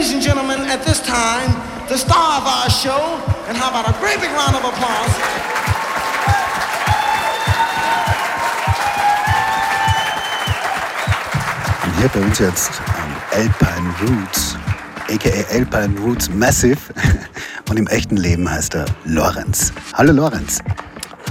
ladies and gentlemen, at this time, the star of our show, and how about a great big round of applause? Und hier bei uns jetzt ähm, Alpine Roots, aka Alpine Roots Massive. Und im echten Leben heißt er Lorenz. Hallo Lorenz.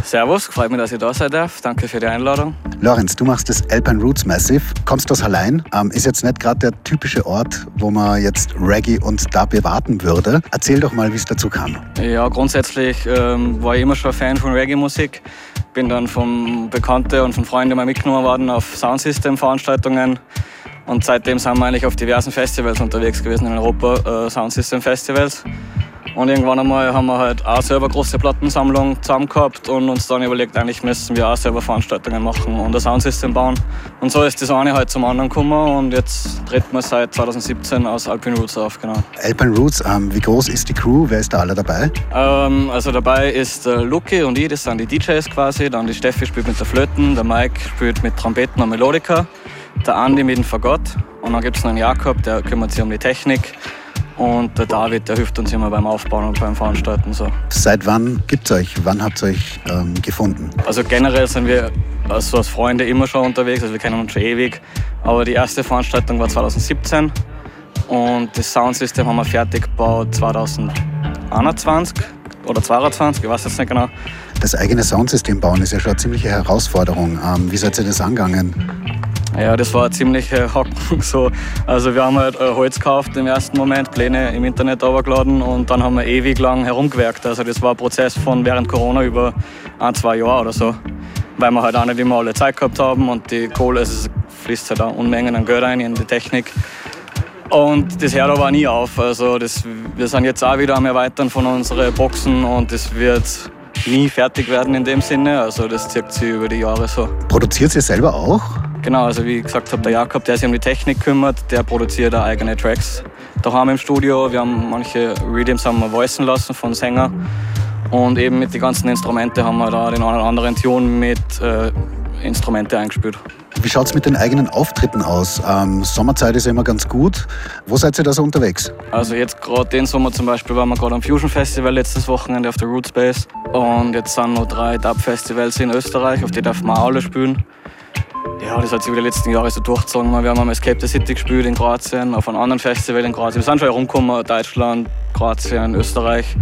Servus, freut mich, dass ich da sein darf. Danke für die Einladung. Lorenz, du machst das Alpine Roots Massive, kommst aus Hallein, ähm, ist jetzt nicht gerade der typische Ort, wo man jetzt Reggae und Dub erwarten würde. Erzähl doch mal, wie es dazu kam. Ja, grundsätzlich ähm, war ich immer schon Fan von Reggae-Musik. Bin dann von Bekannten und von Freunden mal mitgenommen worden auf Soundsystem-Veranstaltungen. Und seitdem sind wir eigentlich auf diversen Festivals unterwegs gewesen in Europa, äh, Soundsystem-Festivals. Und irgendwann einmal haben wir halt auch selber eine große Plattensammlung zusammen gehabt und uns dann überlegt, eigentlich müssen wir auch selber Veranstaltungen machen und ein Soundsystem bauen. Und so ist das eine halt zum anderen gekommen und jetzt treten wir seit 2017 aus Alpine Roots auf, genau. Alpine Roots, ähm, wie groß ist die Crew? Wer ist da alle dabei? Ähm, also dabei ist der Luki und ich, das sind die DJs quasi. Dann die Steffi spielt mit der Flöten, der Mike spielt mit Trompeten und Melodika, der Andi mit dem Fagott und dann gibt es noch einen Jakob, der kümmert sich um die Technik. Und der David, der hilft uns immer beim Aufbauen und beim Veranstalten. So. Seit wann gibt es euch? Wann habt ihr euch ähm, gefunden? Also generell sind wir also als Freunde immer schon unterwegs, also wir kennen uns schon ewig. Aber die erste Veranstaltung war 2017 und das Soundsystem haben wir fertig gebaut 2021 oder 2022, ich weiß jetzt nicht genau. Das eigene Soundsystem bauen ist ja schon eine ziemliche Herausforderung. Ähm, wie seid ihr das angegangen? Ja, das war ziemlich äh, Hocken. So. Also wir haben halt äh, Holz gekauft im ersten Moment, Pläne im Internet runtergeladen und dann haben wir ewig lang herumgewerkt. Also das war ein Prozess von während Corona über ein, zwei Jahre oder so. Weil wir halt auch nicht immer alle Zeit gehabt haben und die Kohle, also fließt halt auch Unmengen an Geld rein in die Technik. Und das hört aber nie auf. Also das, wir sind jetzt auch wieder am Erweitern von unseren Boxen und das wird nie fertig werden in dem Sinne. Also das zieht sich über die Jahre so. Produziert ihr selber auch? Genau, also wie gesagt habe, der Jakob, der sich um die Technik kümmert, der produziert auch eigene Tracks daheim im Studio. Wir haben manche Redeems haben wir voicen lassen von Sänger. Und eben mit den ganzen Instrumenten haben wir da den einen oder anderen Tune mit äh, Instrumente eingespielt. Wie schaut es mit den eigenen Auftritten aus? Ähm, Sommerzeit ist ja immer ganz gut. Wo seid ihr da so unterwegs? Also jetzt gerade den Sommer zum Beispiel waren wir gerade am Fusion Festival letztes Wochenende auf der Root Space. Und jetzt sind noch drei Dub-Festivals in Österreich, auf die darf man alle spielen. Ja, das hat sich über die letzten Jahre so durchgezogen. Wir haben am Escape the City gespielt in Kroatien, auf einem anderen Festival in Kroatien. Wir sind schon herumgekommen, Deutschland, Kroatien, Österreich.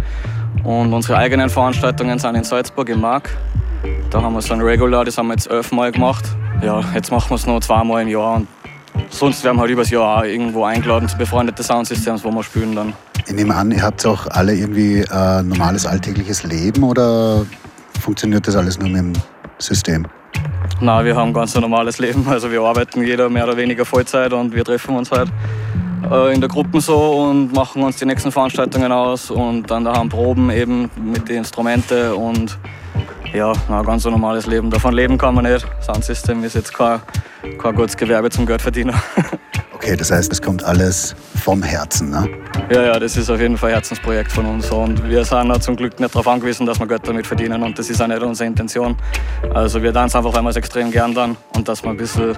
Und unsere eigenen Veranstaltungen sind in Salzburg im Mark. Da haben wir so ein Regular, das haben wir jetzt elfmal gemacht. Ja, jetzt machen wir es noch zweimal im Jahr. Und sonst werden wir halt übers Jahr auch irgendwo eingeladen zu befreundeten Soundsystems, wo wir spielen dann. Ich nehme an, ihr habt auch alle irgendwie ein äh, normales alltägliches Leben oder funktioniert das alles nur mit dem System? Nein, wir haben ganz ein normales Leben. Also wir arbeiten jeder mehr oder weniger Vollzeit und wir treffen uns halt äh, in der Gruppe so und machen uns die nächsten Veranstaltungen aus und dann daheim proben eben mit den Instrumenten und ja, ein ganz normales Leben. Davon leben kann man nicht. Soundsystem ist jetzt kein, kein gutes Gewerbe zum Geldverdienen. Okay, das heißt, es kommt alles vom Herzen, ne? Ja, ja, das ist auf jeden Fall ein Herzensprojekt von uns und wir sind auch zum Glück nicht darauf angewiesen, dass wir Geld damit verdienen und das ist auch nicht unsere Intention. Also wir tanzen einfach, weil wir es extrem gern dann und dass wir ein bisschen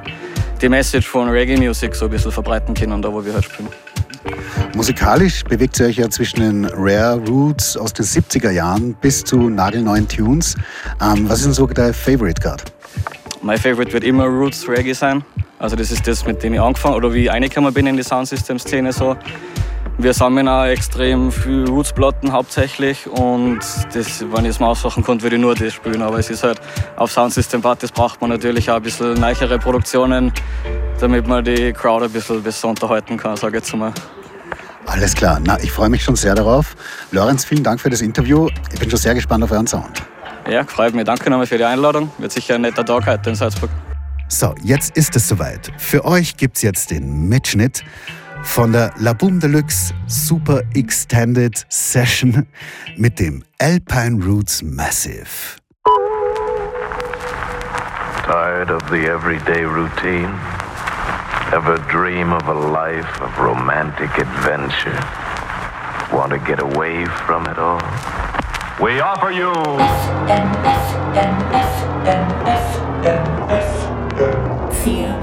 die Message von Reggae Music so ein bisschen verbreiten können, da wo wir halt spielen. Musikalisch bewegt ihr euch ja zwischen den Rare Roots aus den 70er Jahren bis zu nagelneuen Tunes. Ähm, was ist denn so dein Favorite gerade? Mein Favorite wird immer Roots Reggae sein. Also das ist das, mit dem ich angefangen oder wie ich reingekommen bin in die Soundsystem-Szene so. Wir sammeln auch extrem viel Roots-Platten hauptsächlich und das, wenn ich es mir aussuchen könnte, würde ich nur das spielen. Aber es ist halt, auf Soundsystem-Partys braucht man natürlich auch ein bisschen neichere Produktionen, damit man die Crowd ein bisschen besser unterhalten kann, sage ich jetzt mal. Alles klar, na, ich freue mich schon sehr darauf. Lorenz, vielen Dank für das Interview. Ich bin schon sehr gespannt auf euren Sound. Ja, freut mich. Danke nochmal für die Einladung. Wird sicher ein netter Tag heute in Salzburg. So, jetzt ist es soweit. Für euch gibt es jetzt den Mitschnitt von der La Boum de Luxe Super Extended Session mit dem Alpine Roots Massive. Tired of the everyday routine? Ever dream of a life of romantic adventure? Want to get away from it all? We offer you.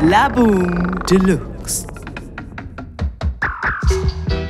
La Boom Deluxe. you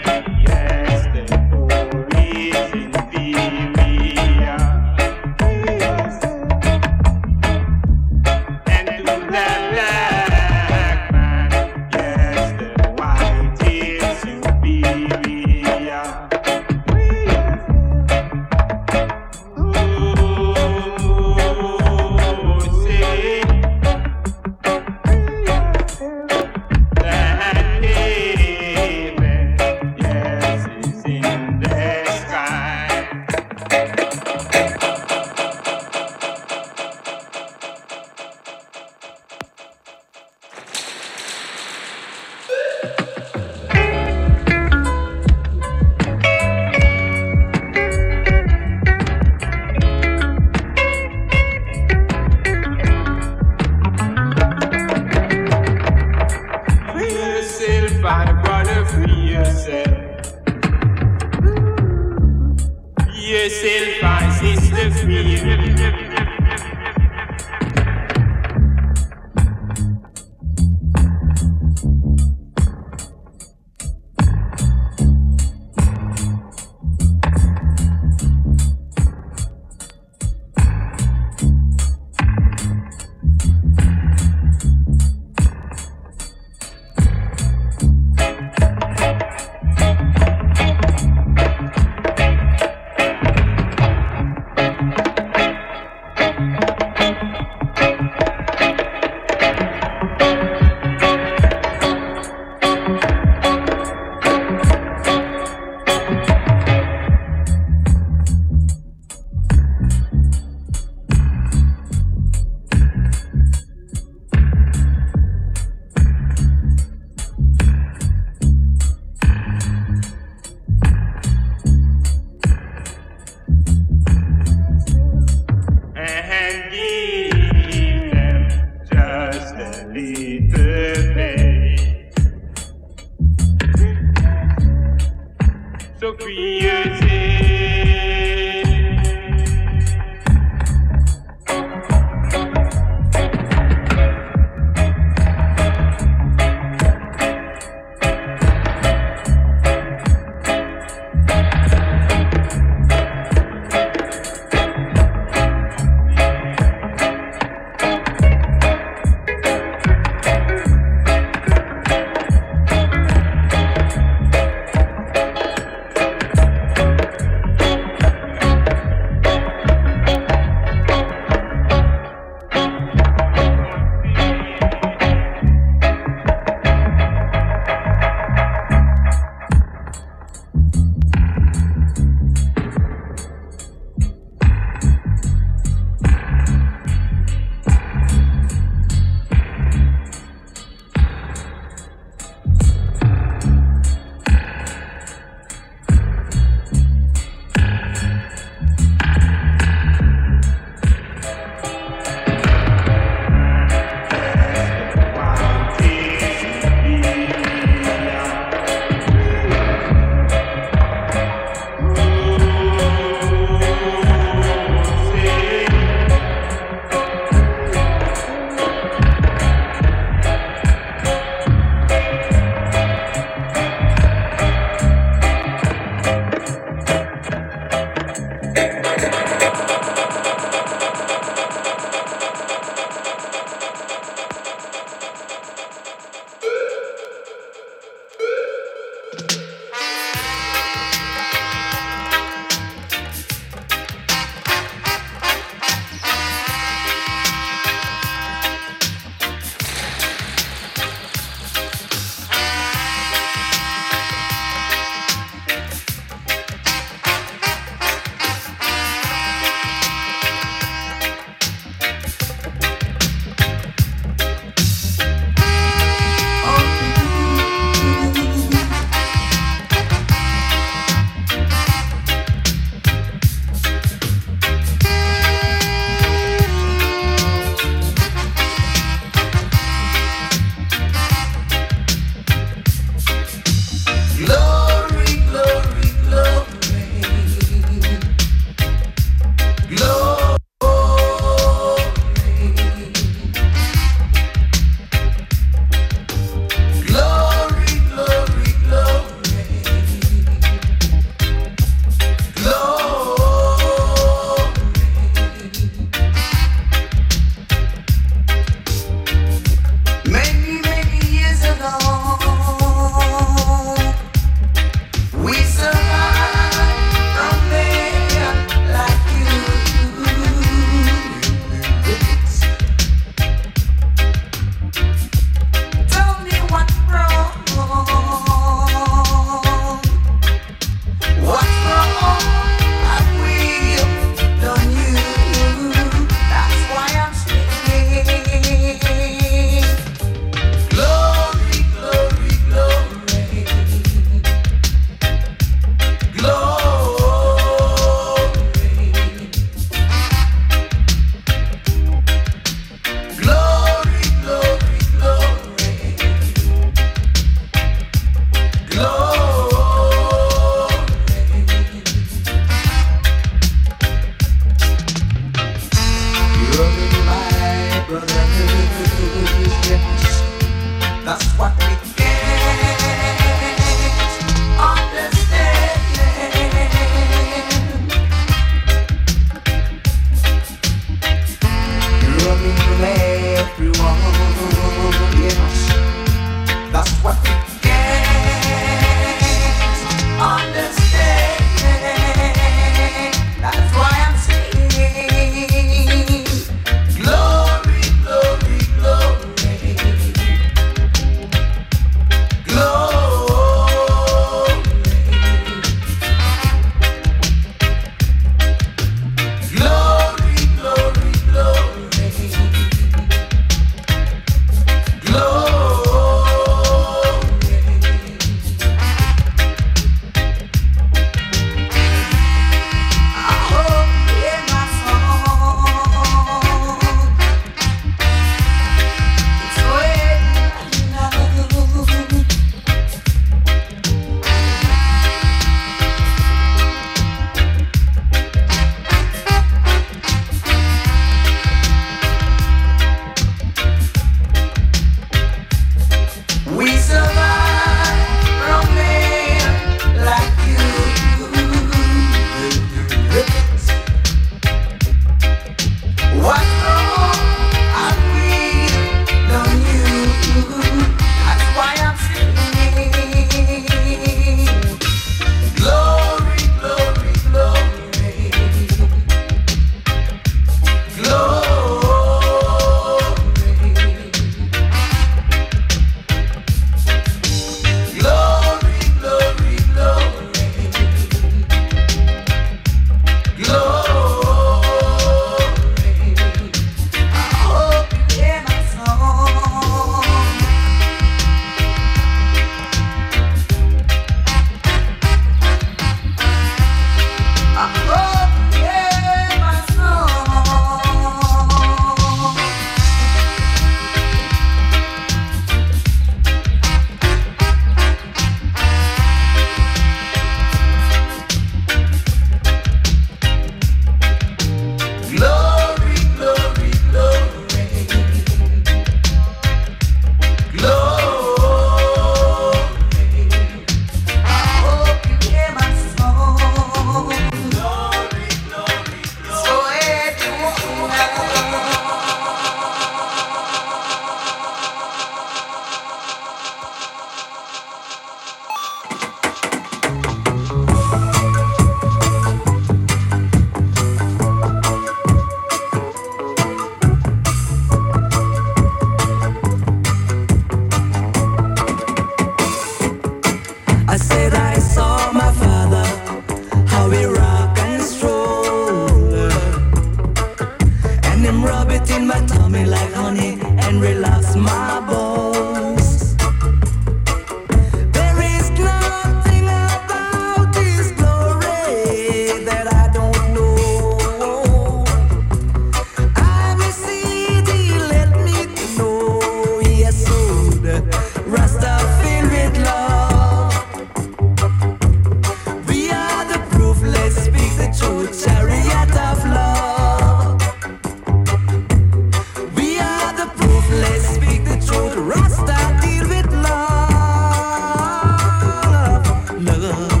love.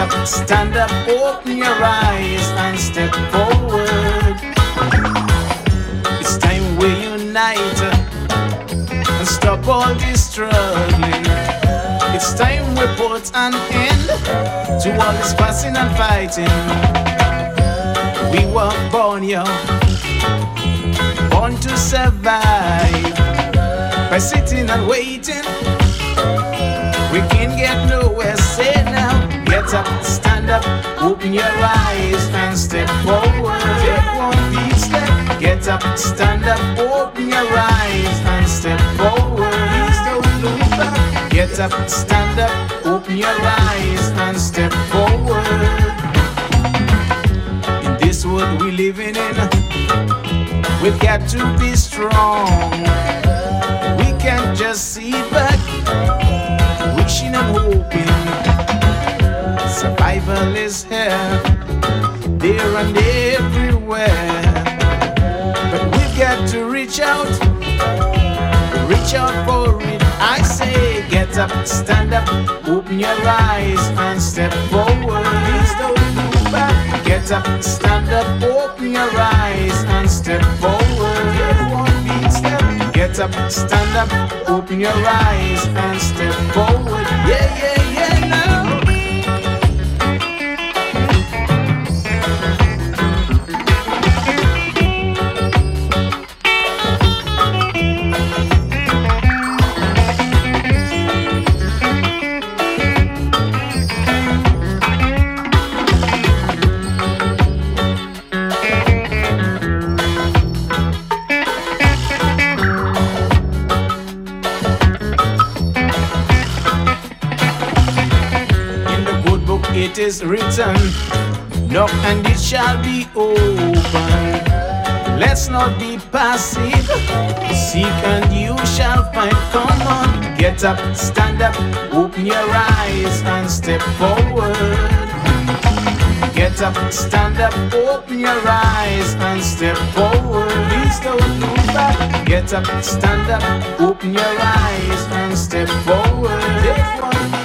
Up, stand up, open your eyes and step forward. It's time we unite and stop all this struggling. It's time we put an end to all this fussing and fighting. We were born young, born to survive by sitting and waiting. We can get nowhere. Get up, stand up, open your eyes and step forward. Take one big step. Get up, stand up, open your eyes and step forward. Please don't look back. Get up, stand up, open your eyes and step forward. In this world we're living in, we've got to be strong. We can't just sit back, wishing and hoping. Survival is here, there and everywhere. But we've got to reach out, reach out for it. I say, get up, stand up, open your eyes and step forward. Please don't look back. Get up, stand up, open your eyes and step forward. Get one big step. Get up, stand up, open your eyes and step forward. Yeah, yeah, yeah, now. And it shall be open. Let's not be passive. Seek and you shall find. Come on, get up, stand up, open your eyes and step forward. Get up, stand up, open your eyes and step forward. Please don't look back. Get up, stand up, open your eyes and step forward.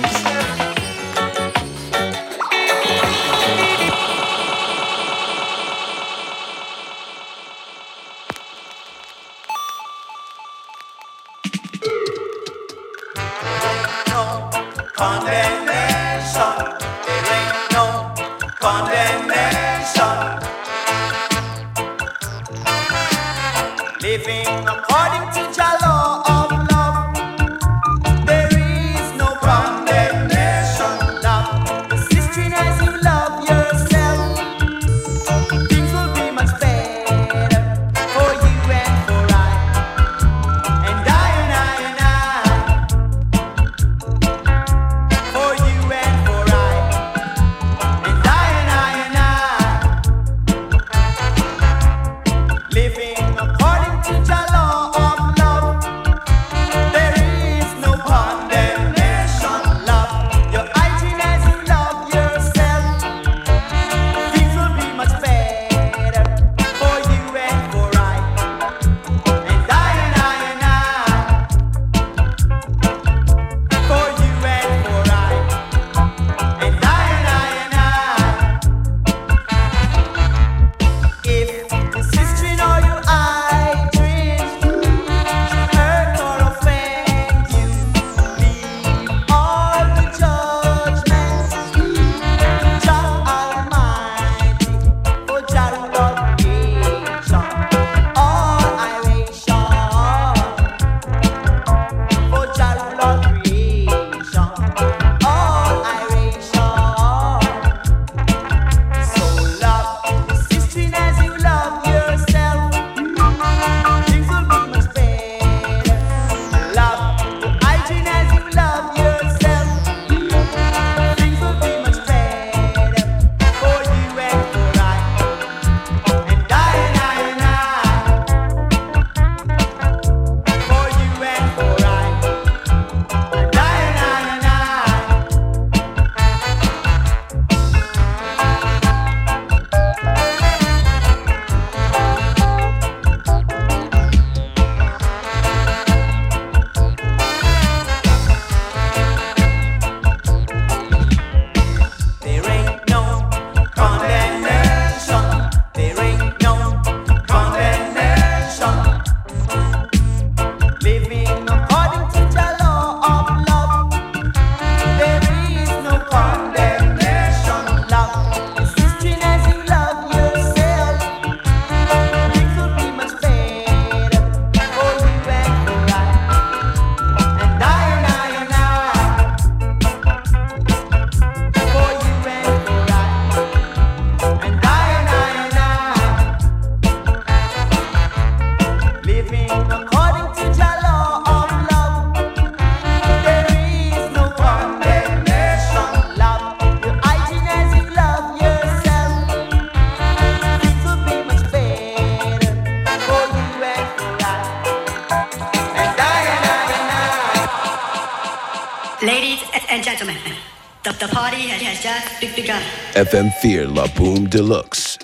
FM4 La Boum de Luxe.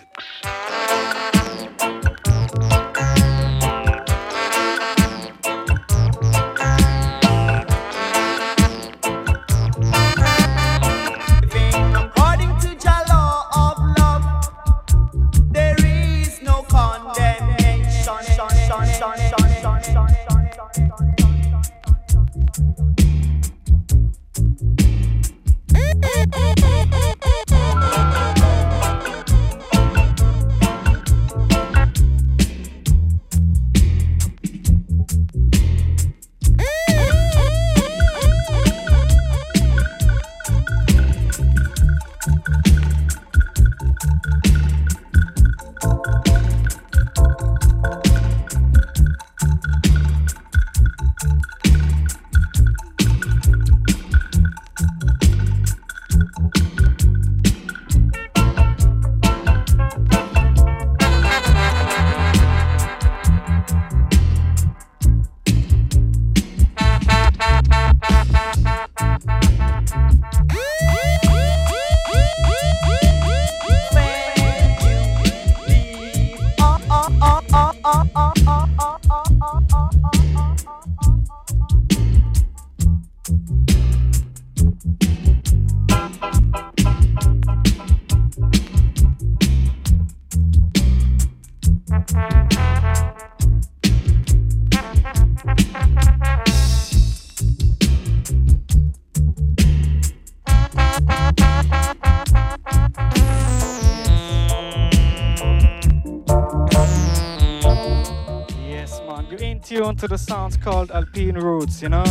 Sounds called Alpine Roots, you know?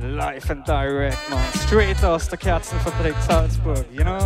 Live and direct, man. Straight aus der Kerzenfabrik Salzburg, you know?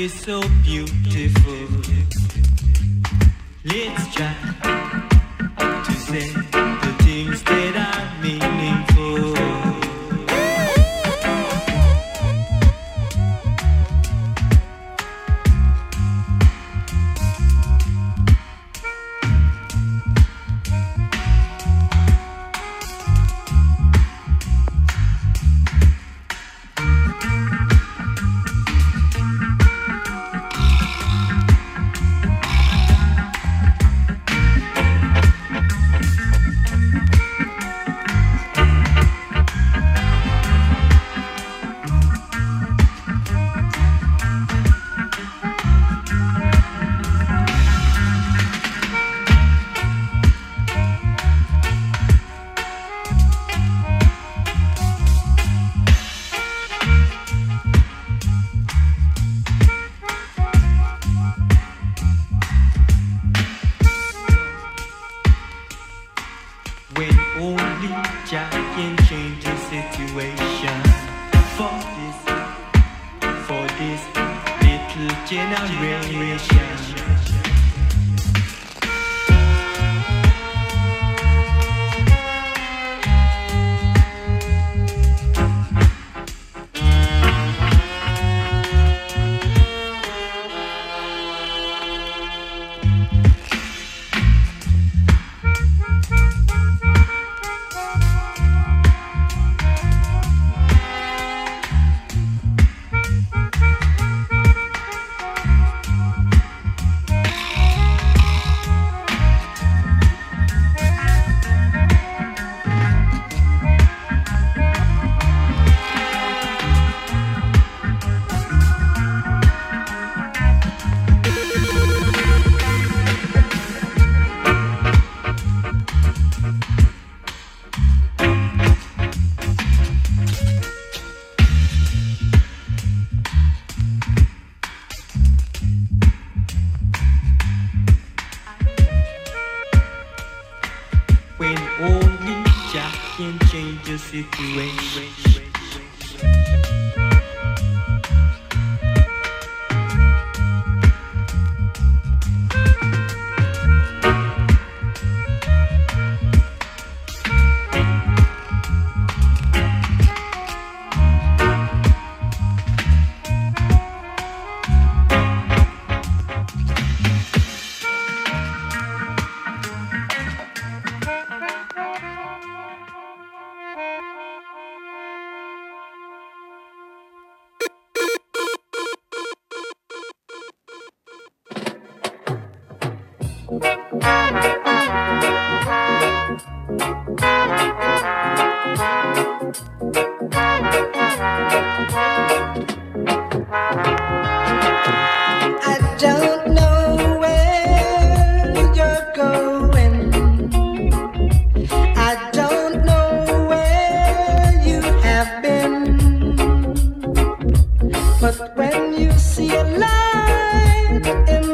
is so fico em you see a light in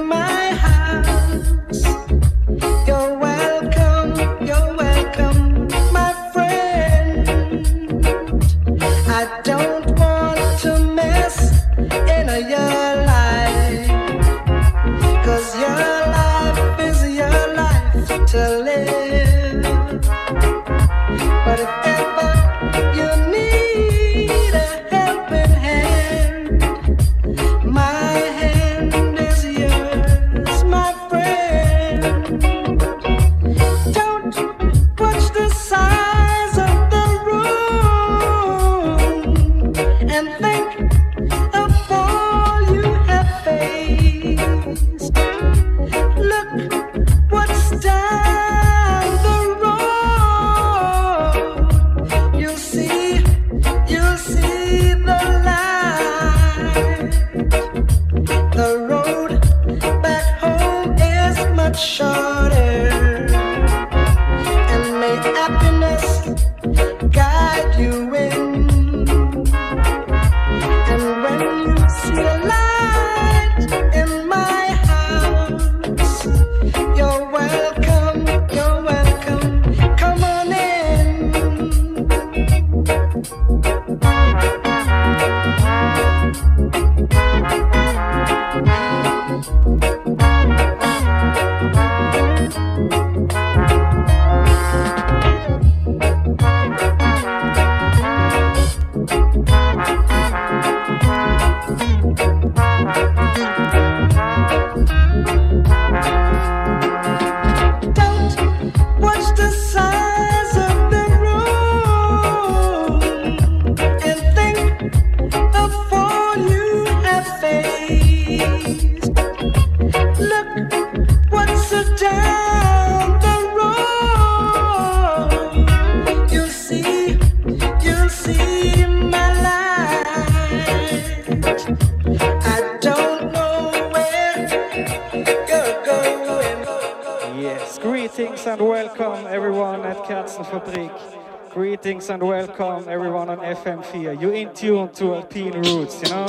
FM4. You in tune to Alpine Roots, you know?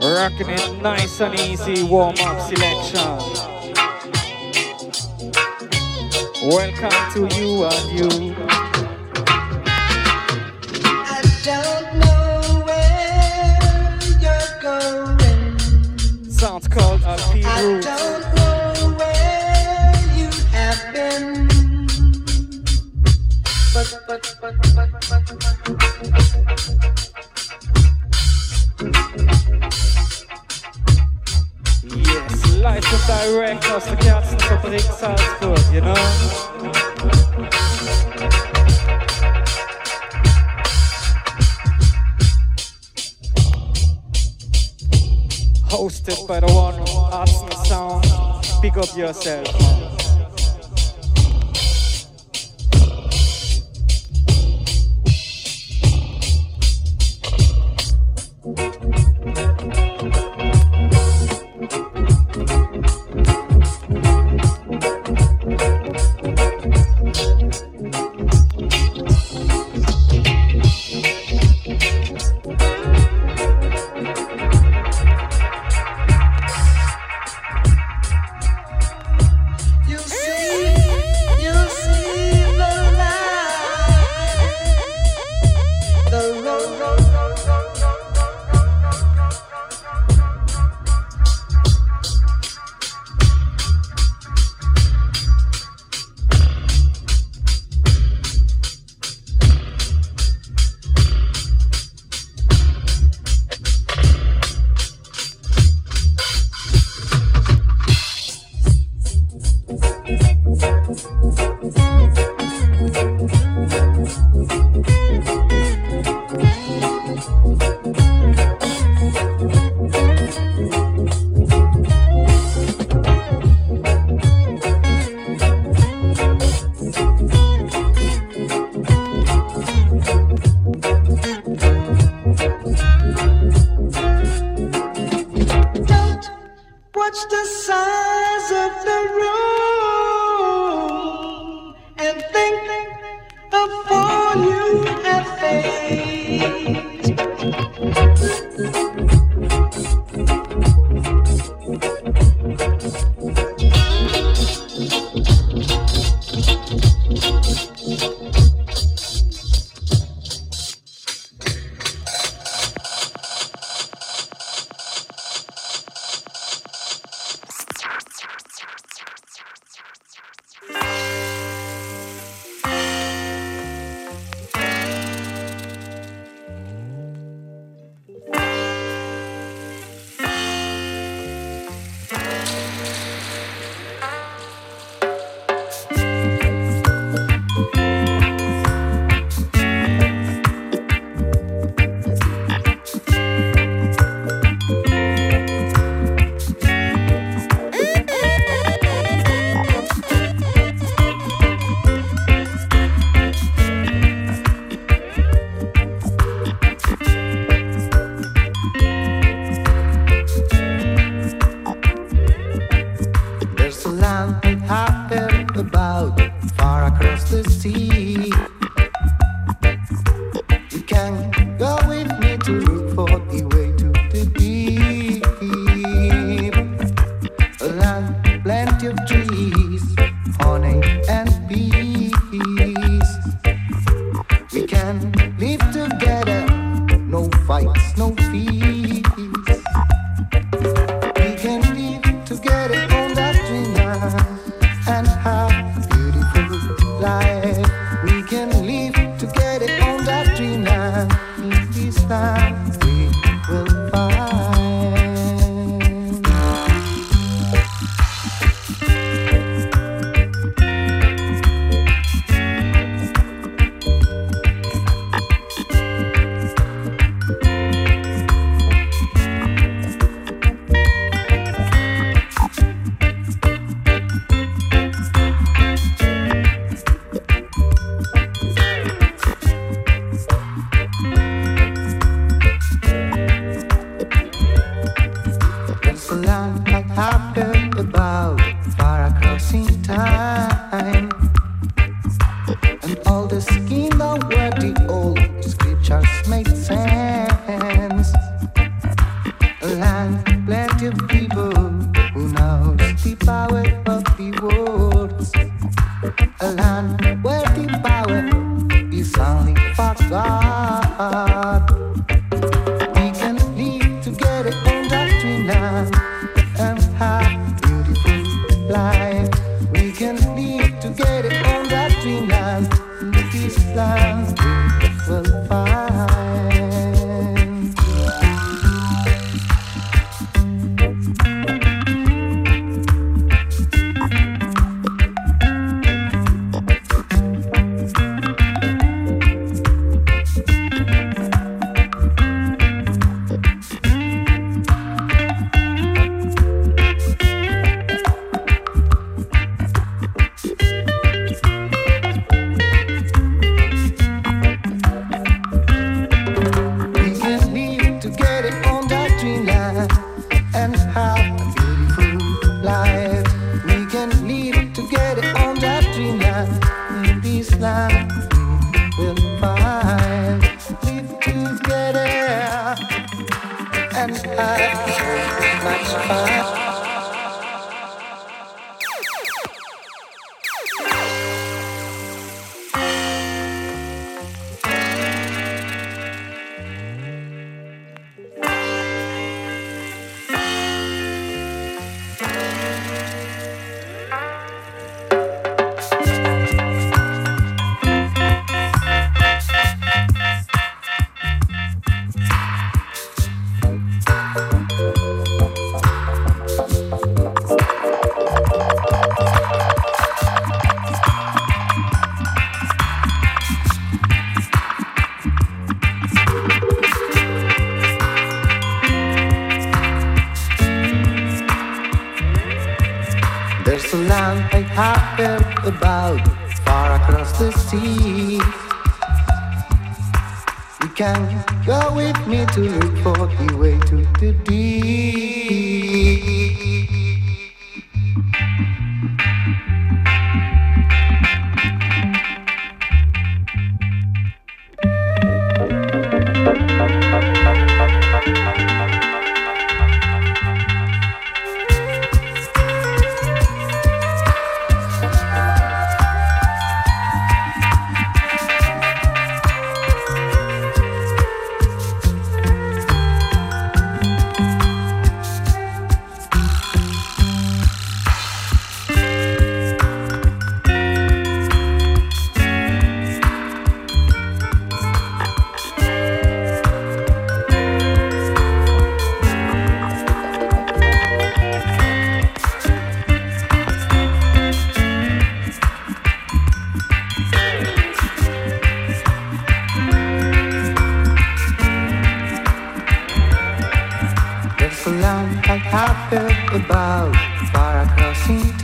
Rocking it nice and easy, warm up selection. Welcome to you and you. processo.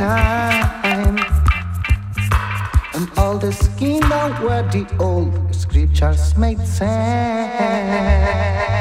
time. And all the skin outward the old scriptures made sense.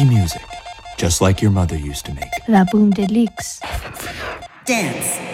funky music, just like your mother used to make. La Boum de Luxe. Dance.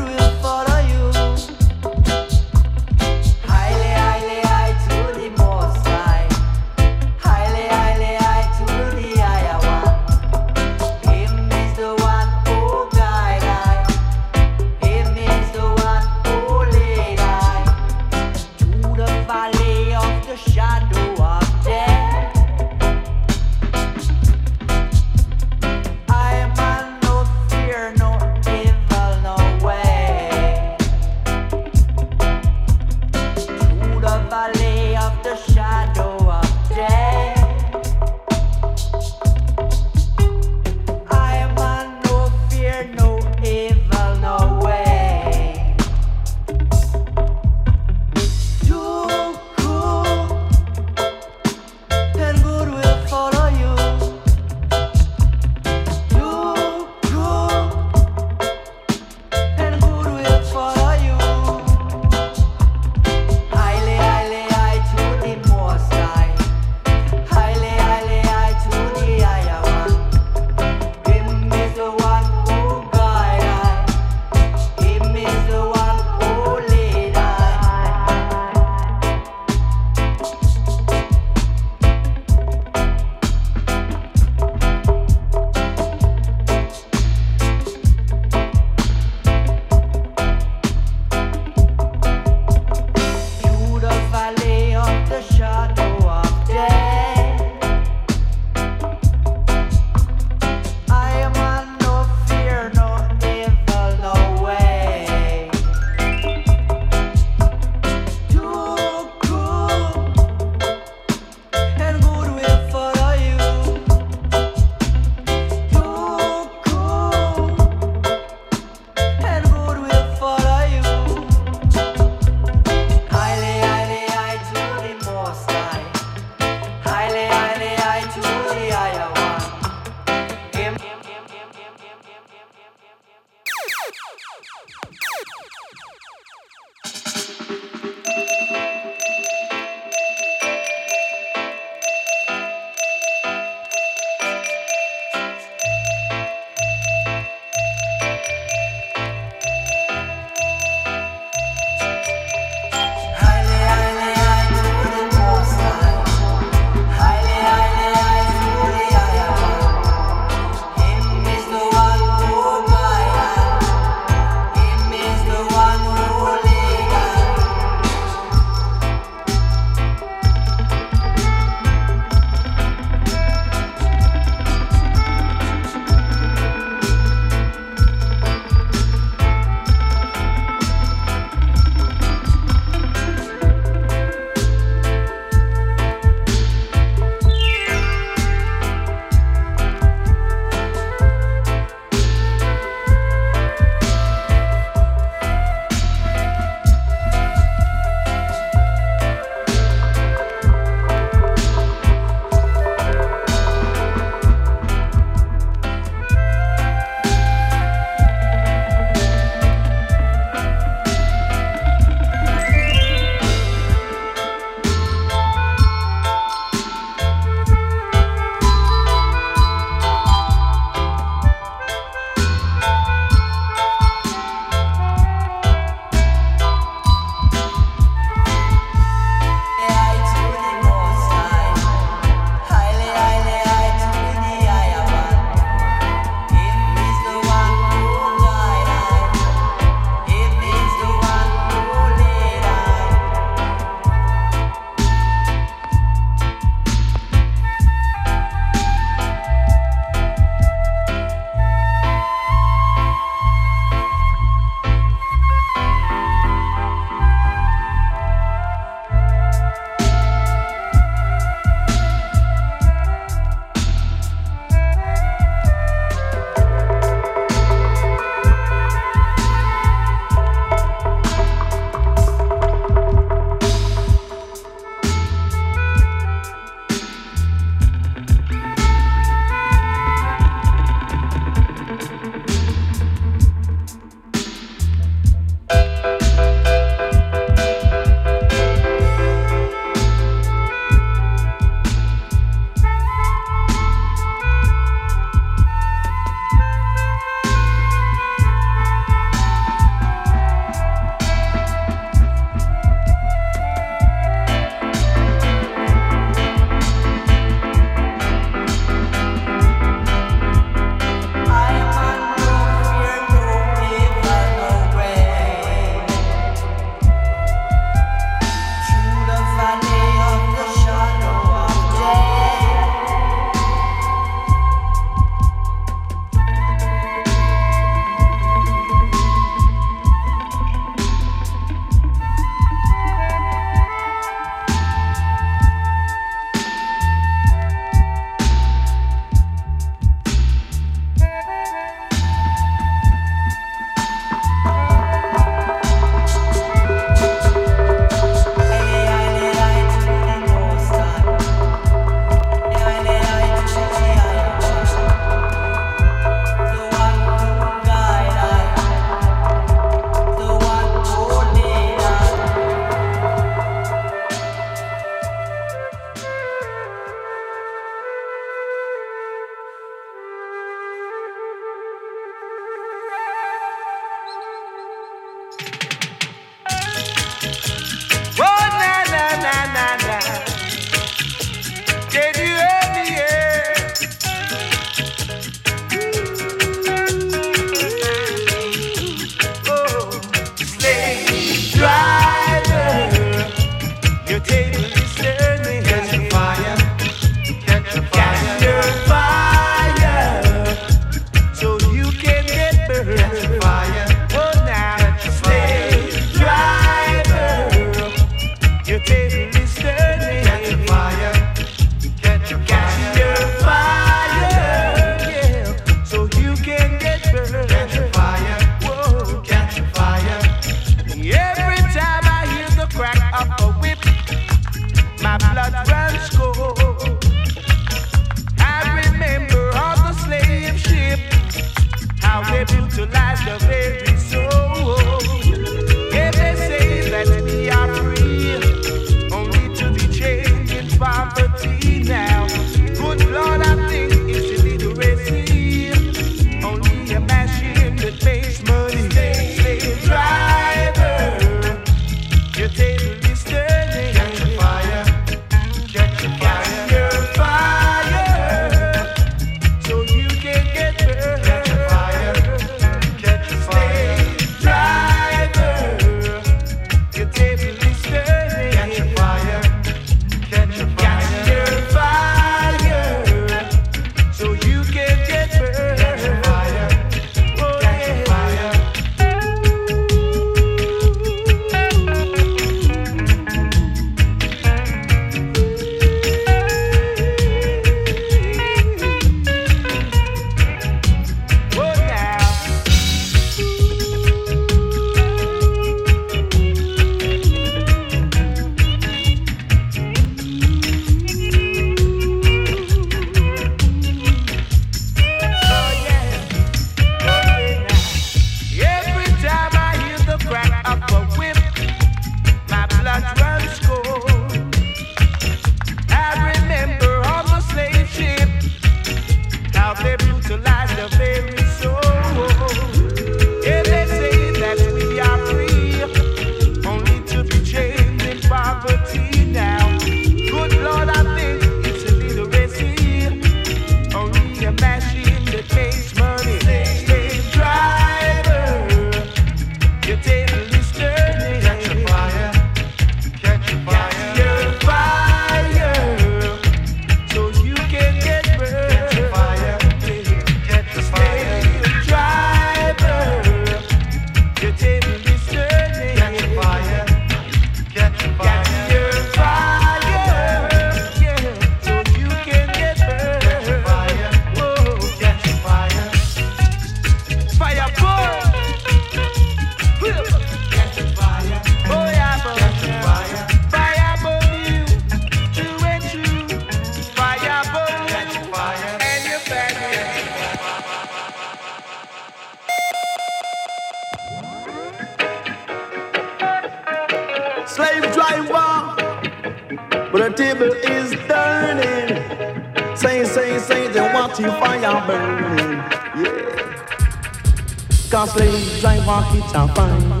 Driver a fire.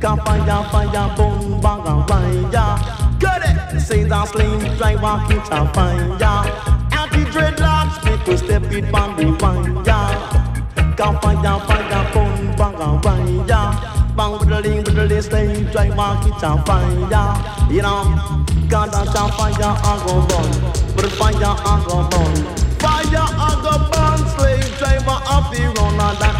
Got fire, fire, boom, bang, a fire. Got it. Say that slave driver hit a fire. Anti dreadlocks make step it on the fire. Got fire, fire, boom, bang, a fire. Bang with the link, with the list, slave driver hit a fire.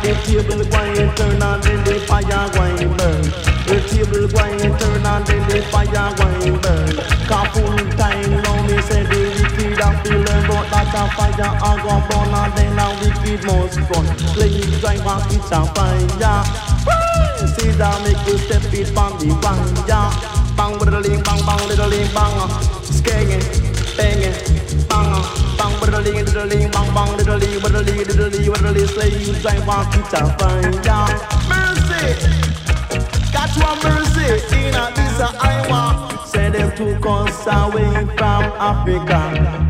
The table going turn and then the fire going burn. The table going turn and then the fire going burn. Cause time now me say the wicked a feel but that a fire a go burn and then a wicked must run. Slave driver it's a fire. See that make you step it on the wire. Bang link, bang bang little bang. Skangin', bangin', bang. Little link, bang bang little link, with the link, little link, with the link. Slave driver it's a. Mercy. Got one mercy in a this a Iowa. Say them took us away from Africa,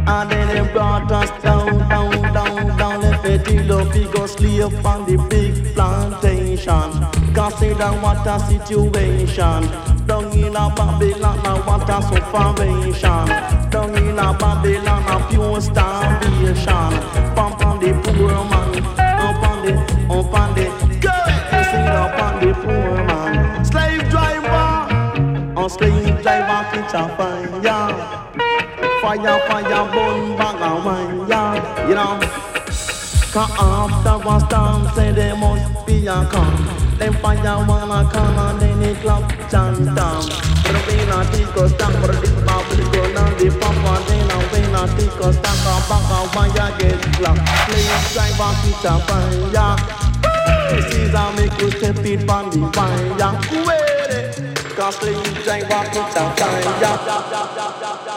and then they brought us down, down, down, down. Left it till the figure slave on the big plantation. Consider what a situation. Down in a Babylon, now what a sufferation. Down in a Babylon, a pure starvation. Pump on the poor man, up on the, up on the, go sing up on the poor man. Slave driver, a slave driver catch a fire. Fire, fire, burn bag of wire, you know. Cause after a storm, say there must be a calm. Them fire wanna come and then it clap chant down. Take us down, but the pop will go down the pop and then I we not take us down. Cause back a wire get clapped. Slave driver catch a fire. This is how make you step it on the fire. Cause driver catch a fire.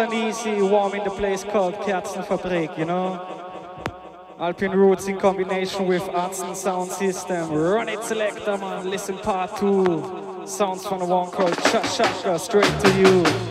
And easy, warming the place called Kerzenfabrik, you know? Alpine Roots in combination with Arts and Sound System. Run it, selector, man. Listen, part two. Sounds from the one called Cha straight to you.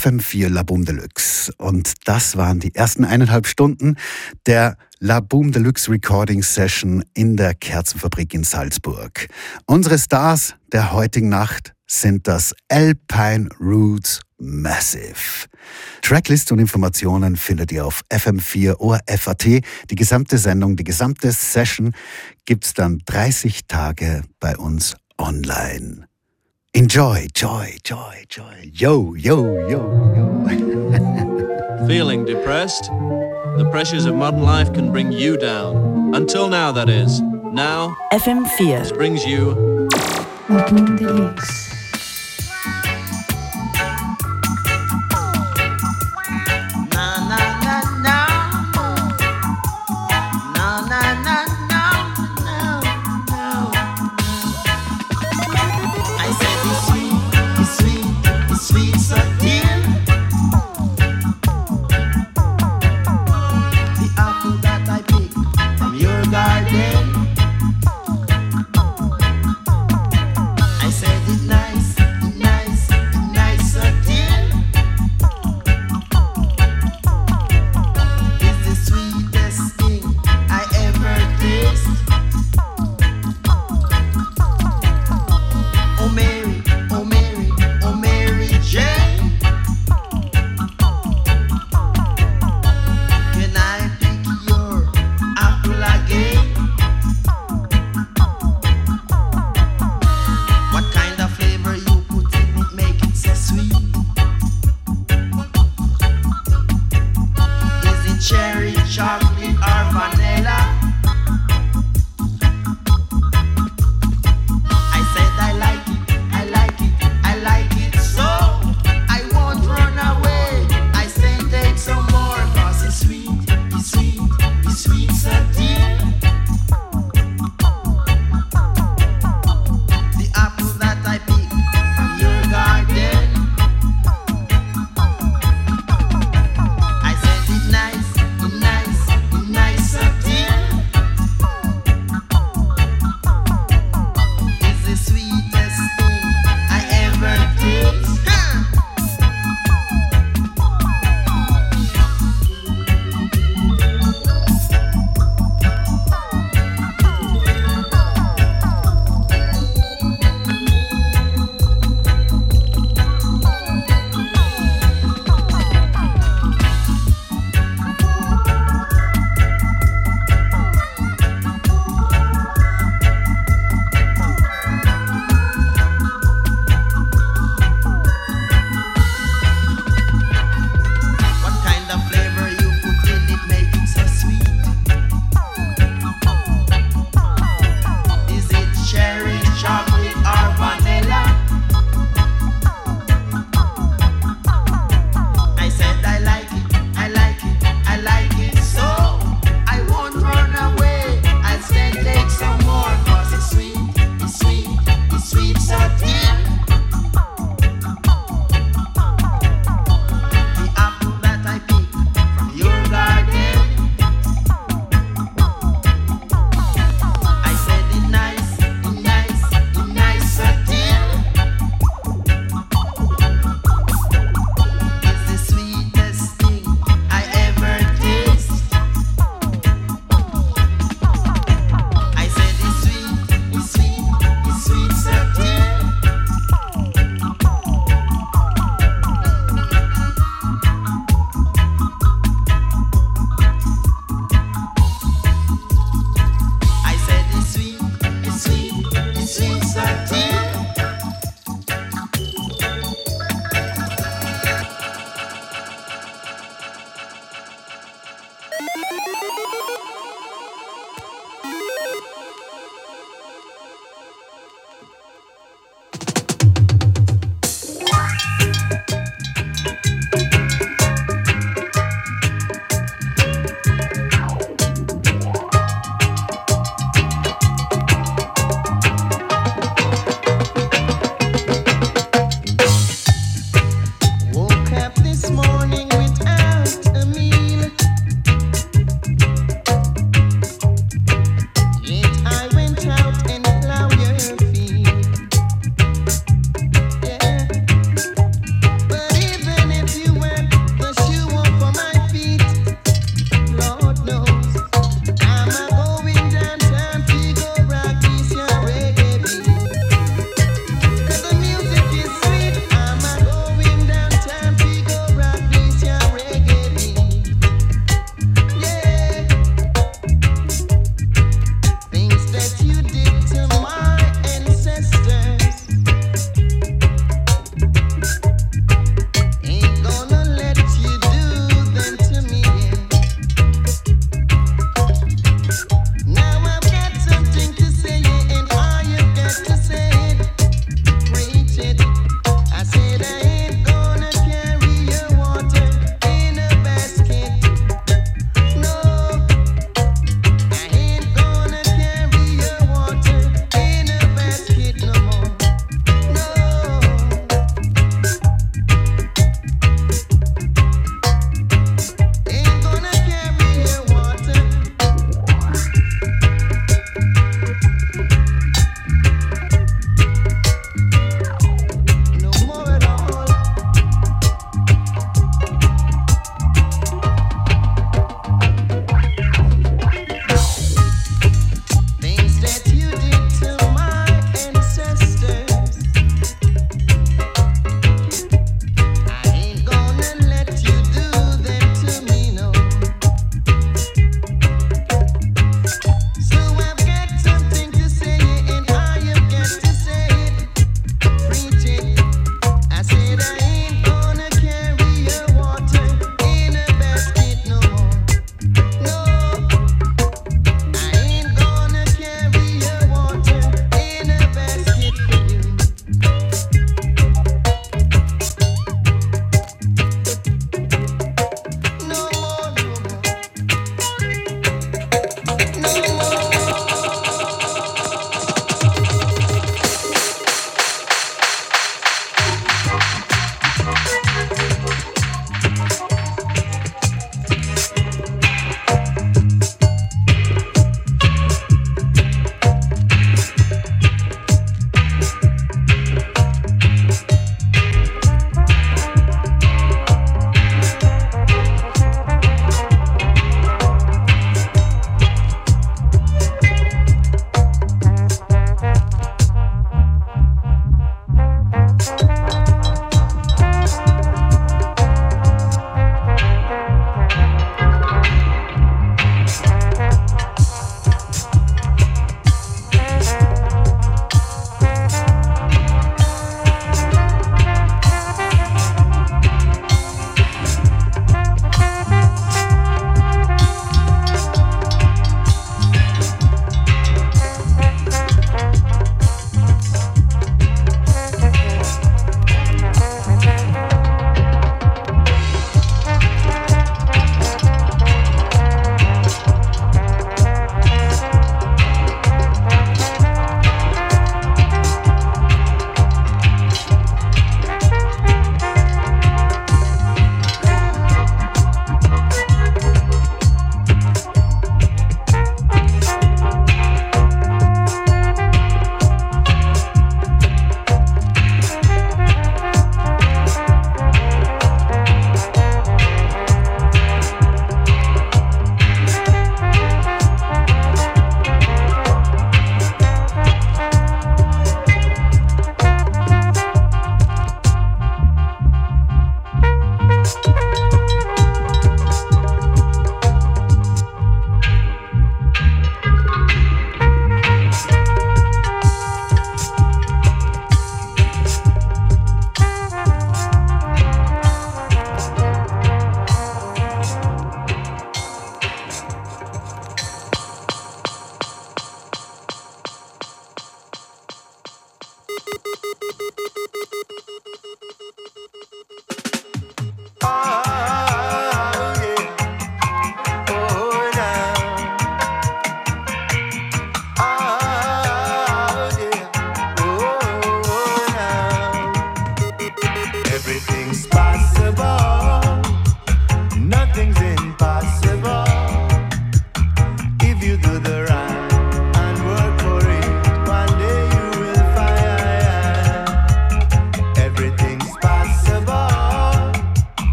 FM4 La Boom Deluxe und das waren die ersten eineinhalb Stunden der La Boom Deluxe Recording Session in der Kerzenfabrik in Salzburg. Unsere Stars der heutigen Nacht sind das Alpine Roots Massive. Tracklist und Informationen findet ihr auf FM4 ORFAT. Die gesamte Sendung, die gesamte Session gibt's dann 30 Tage bei uns online. Enjoy, joy, joy, joy. Yo, yo, yo, yo. Feeling depressed? The pressures of modern life can bring you down. Until now, that is. Now, FM4 brings you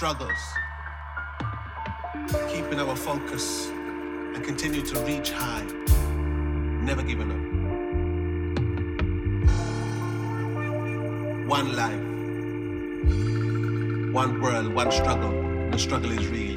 struggles, keeping our focus, and continue to reach high, never giving up. One life, one world, one struggle. The struggle is real.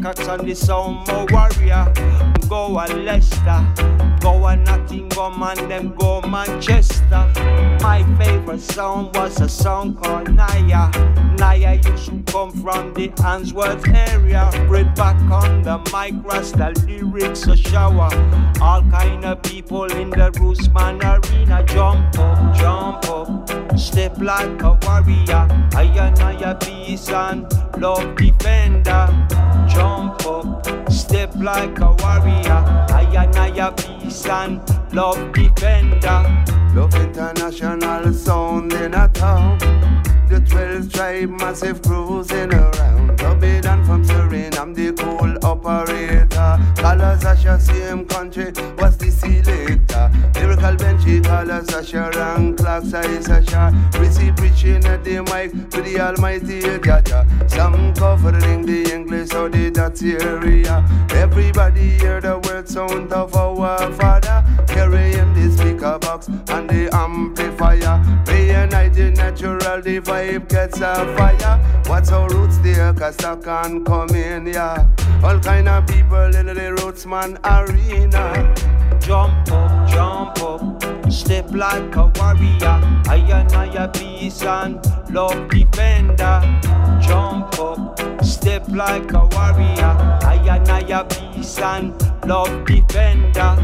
Blackaxe and the Sound Mo Warrior. Go a Leicester, go a Nottingham, and then go Manchester. My favorite song was a song called Naya. Naya you to come from the Answorth area. Spread back on the mic, Rasta lyrics a shower. All kind of people in the Rootsman arena. Jump up, jump up, step like a warrior. I and I a peace and love defender. Jump up, step like a warrior. I and I a peace and love defender. Love international sound in a town. The 12 tribe massive cruising around. Forbidden from Suriname, the cool operator. Colors Asha, same country. Lyrical Benchy, colors Asha, rank clock size Asha. Receive preaching at the mic to the almighty Jaja. Some covering the English or the Dutch area. Everybody hear the word sound of our father. Carrying the speaker box and the amplifier. Reunited natural, the vibe gets a fire. What's our roots there? Cause stuck can come in, yeah. All kind of people in the roots man arena. Jump up, jump up, step like a warrior. I and I a peace and love defender. Jump up, step like a warrior. I and I a peace and love defender.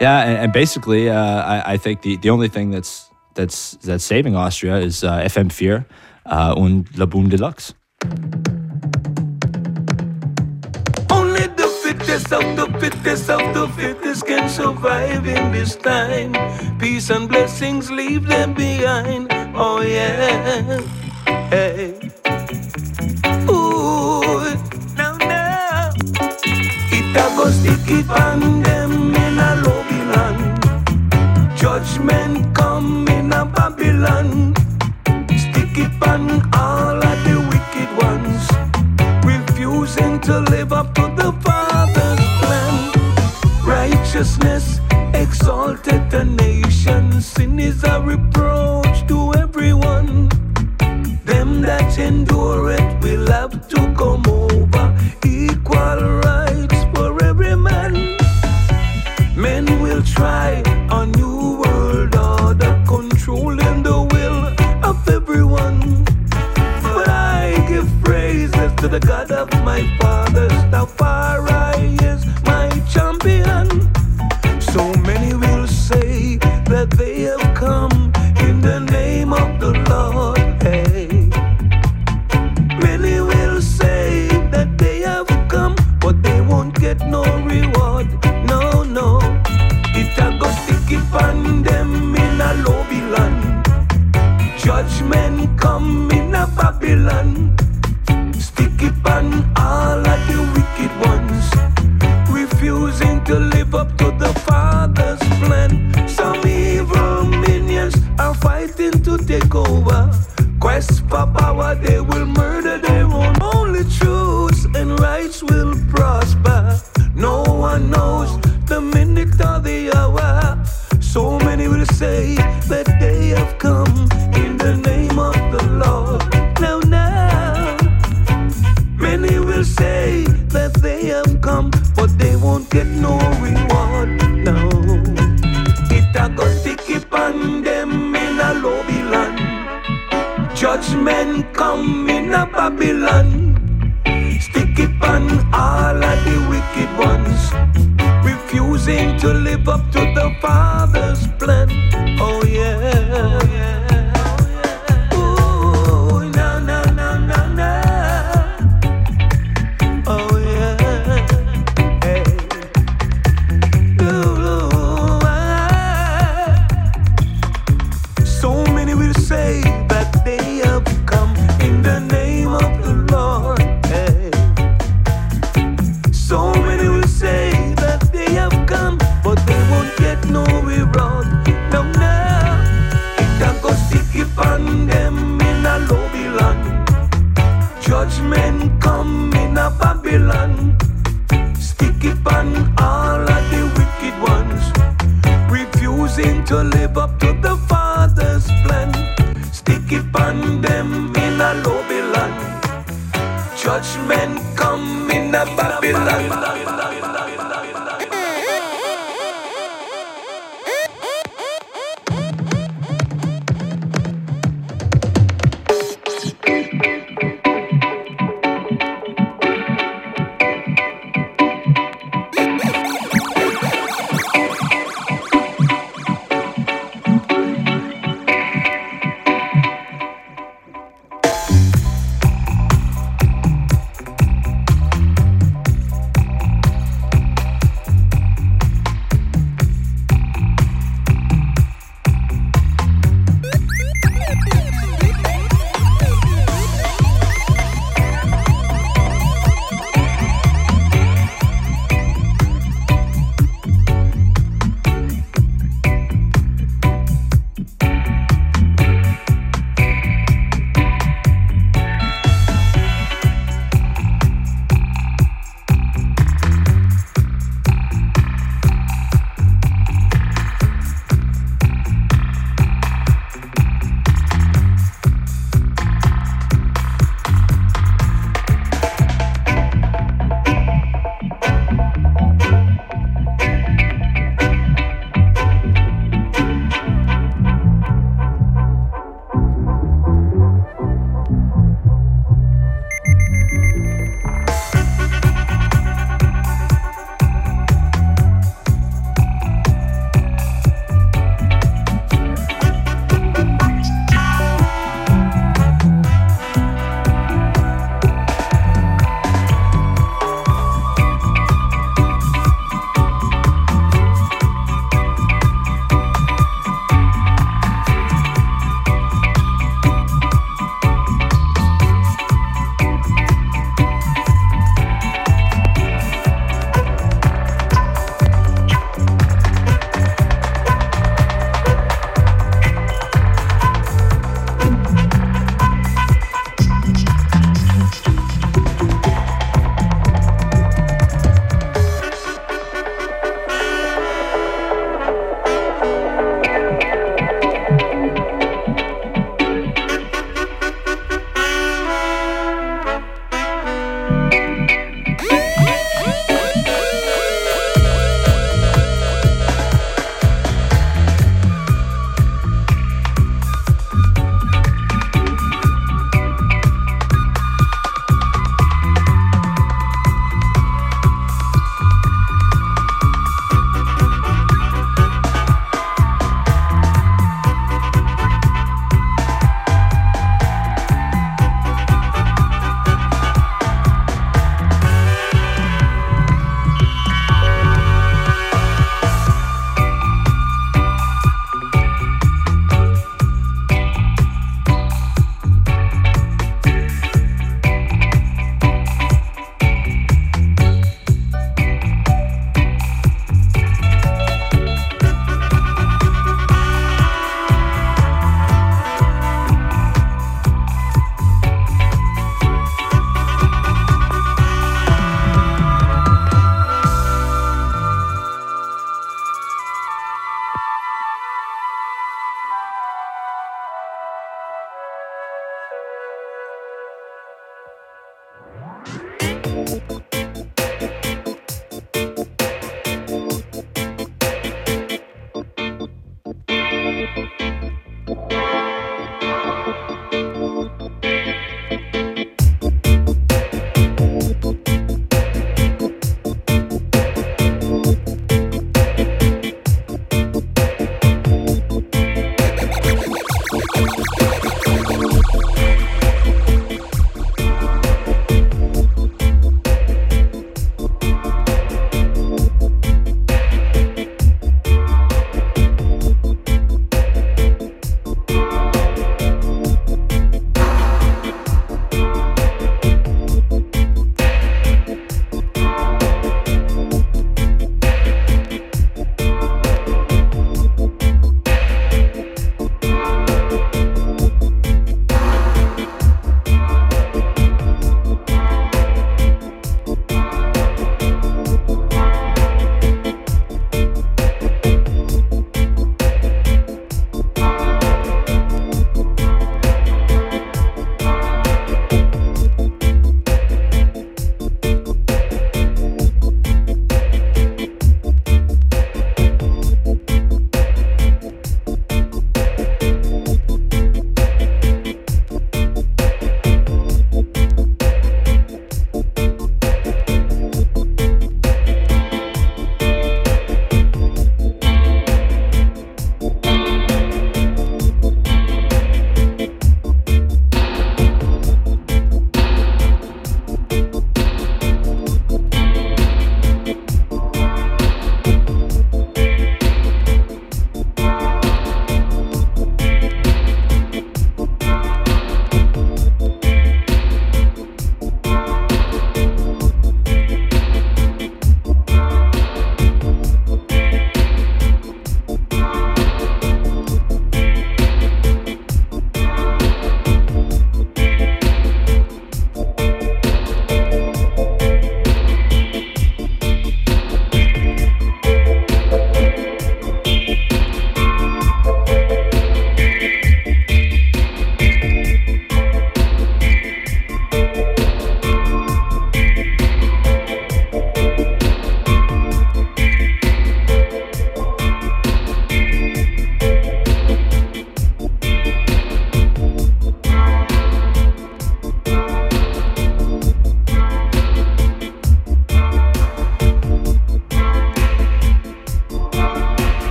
Yeah, and, and basically, uh, I, I, think the, the only thing that's that's that's saving Austria is uh, FM4 uh, und La Boum de Luxe. Only the fittest of the fittest of the fittest can survive in this time. Peace and blessings leave them behind. Oh yeah.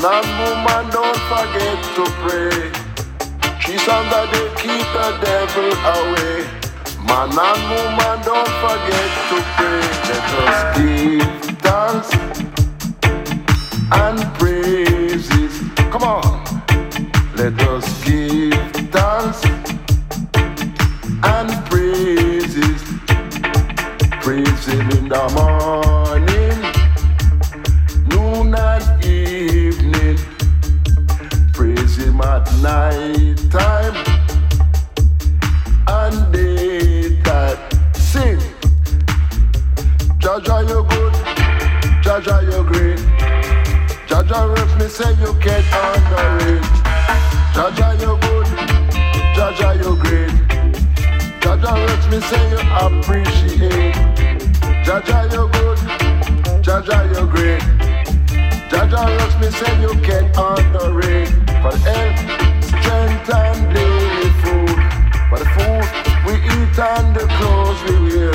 Man and woman, don't forget to pray. Songs a day keep the devil away. Man and woman, don't forget to pray. Let us give thanks and praises. Come on. Say you can't underrate. Jaja, you're good. Jaja, you're great. Jaja, if me say you appreciate. Jaja, you're good. Jaja, you're great. Jaja, if me say you can't underrate. For health, strength, and daily food. For the food we eat and the clothes we wear.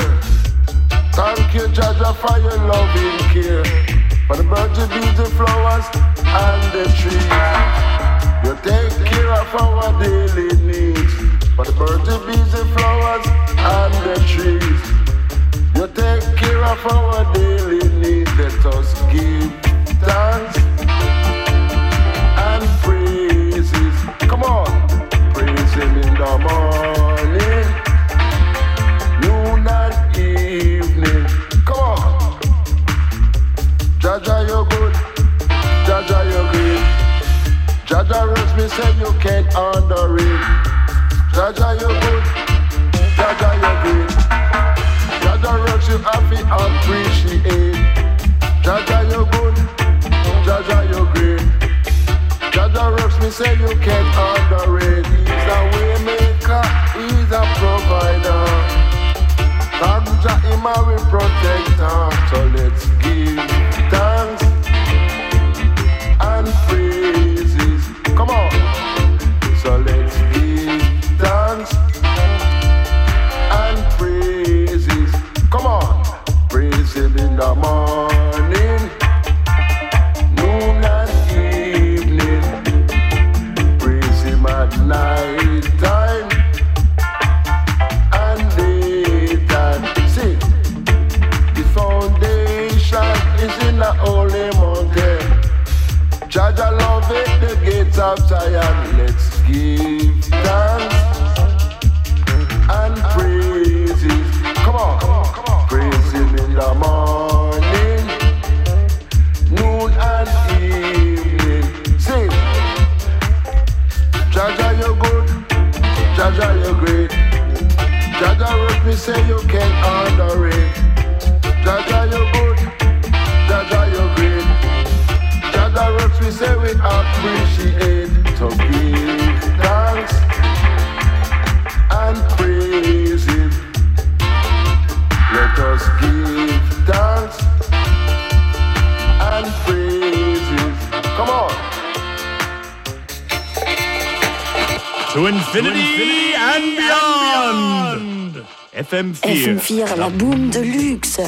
Thank you, Jaja, for your loving care. For the birds, the bees, the flowers, and the trees. You take care of our daily needs. For the birds, the bees, the flowers, and the trees. You take care of our daily needs. Let us give thanks and praises. Come on, praise Him in the morning, me say you can't underrate. Jaja, you're good. Jaja, you're great. Jaja rest you to appreciate. Jaja, you're good. Jaja, you're great. Jaja rest me say you can't underrate. He's a way maker. He's a provider. Ganja him a we protector. So let's give thanks and praises. Come on. Gates of Zion. Let's give thanks and praises. Come on, come on, come on. Praise him in the morning, noon and evening. Sing. Jaja, you're good. Jaja, you're great. Jaja wrote me say you can't underrate. Jaja, you're good. Say we appreciate. So give thanks and praise Him. Let us give thanks and praise Him. Come on. To infinity and beyond. FM4. FM4, la boum de luxe.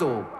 Vibe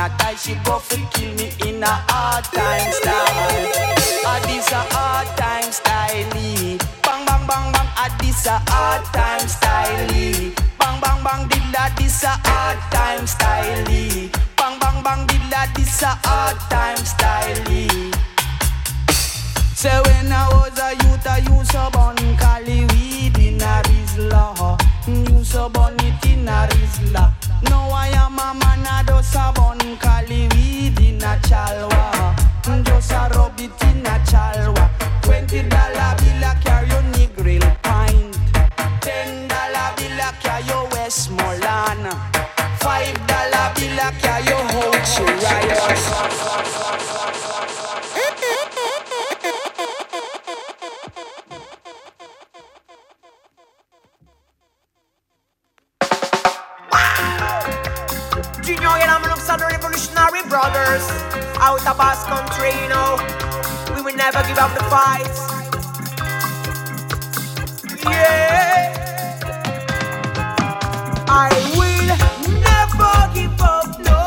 coconut. I she go fi kill me in a hard time style. Ah, this a hard time style. Bang bang bang bang. Ah, this a hard time style. Bang bang bang. Dilla this a hard time style. Bang bang bang. Dilla this a hard time style. Say when I was a youth, I used to burn Cali weed in a Rizla. Burn it in a Rizla. I am a man, I just a burn Cali weed in a Chalwa. Just a rub it in a Chalwa. Twenty dollar carry Negril pint. Ten dollar carry Westmoreland. Five dollar bill a carry your Ho Riot. Junior, brothers out of Basque country, you know. We will never give up the fight. Yeah. I will never give up, no.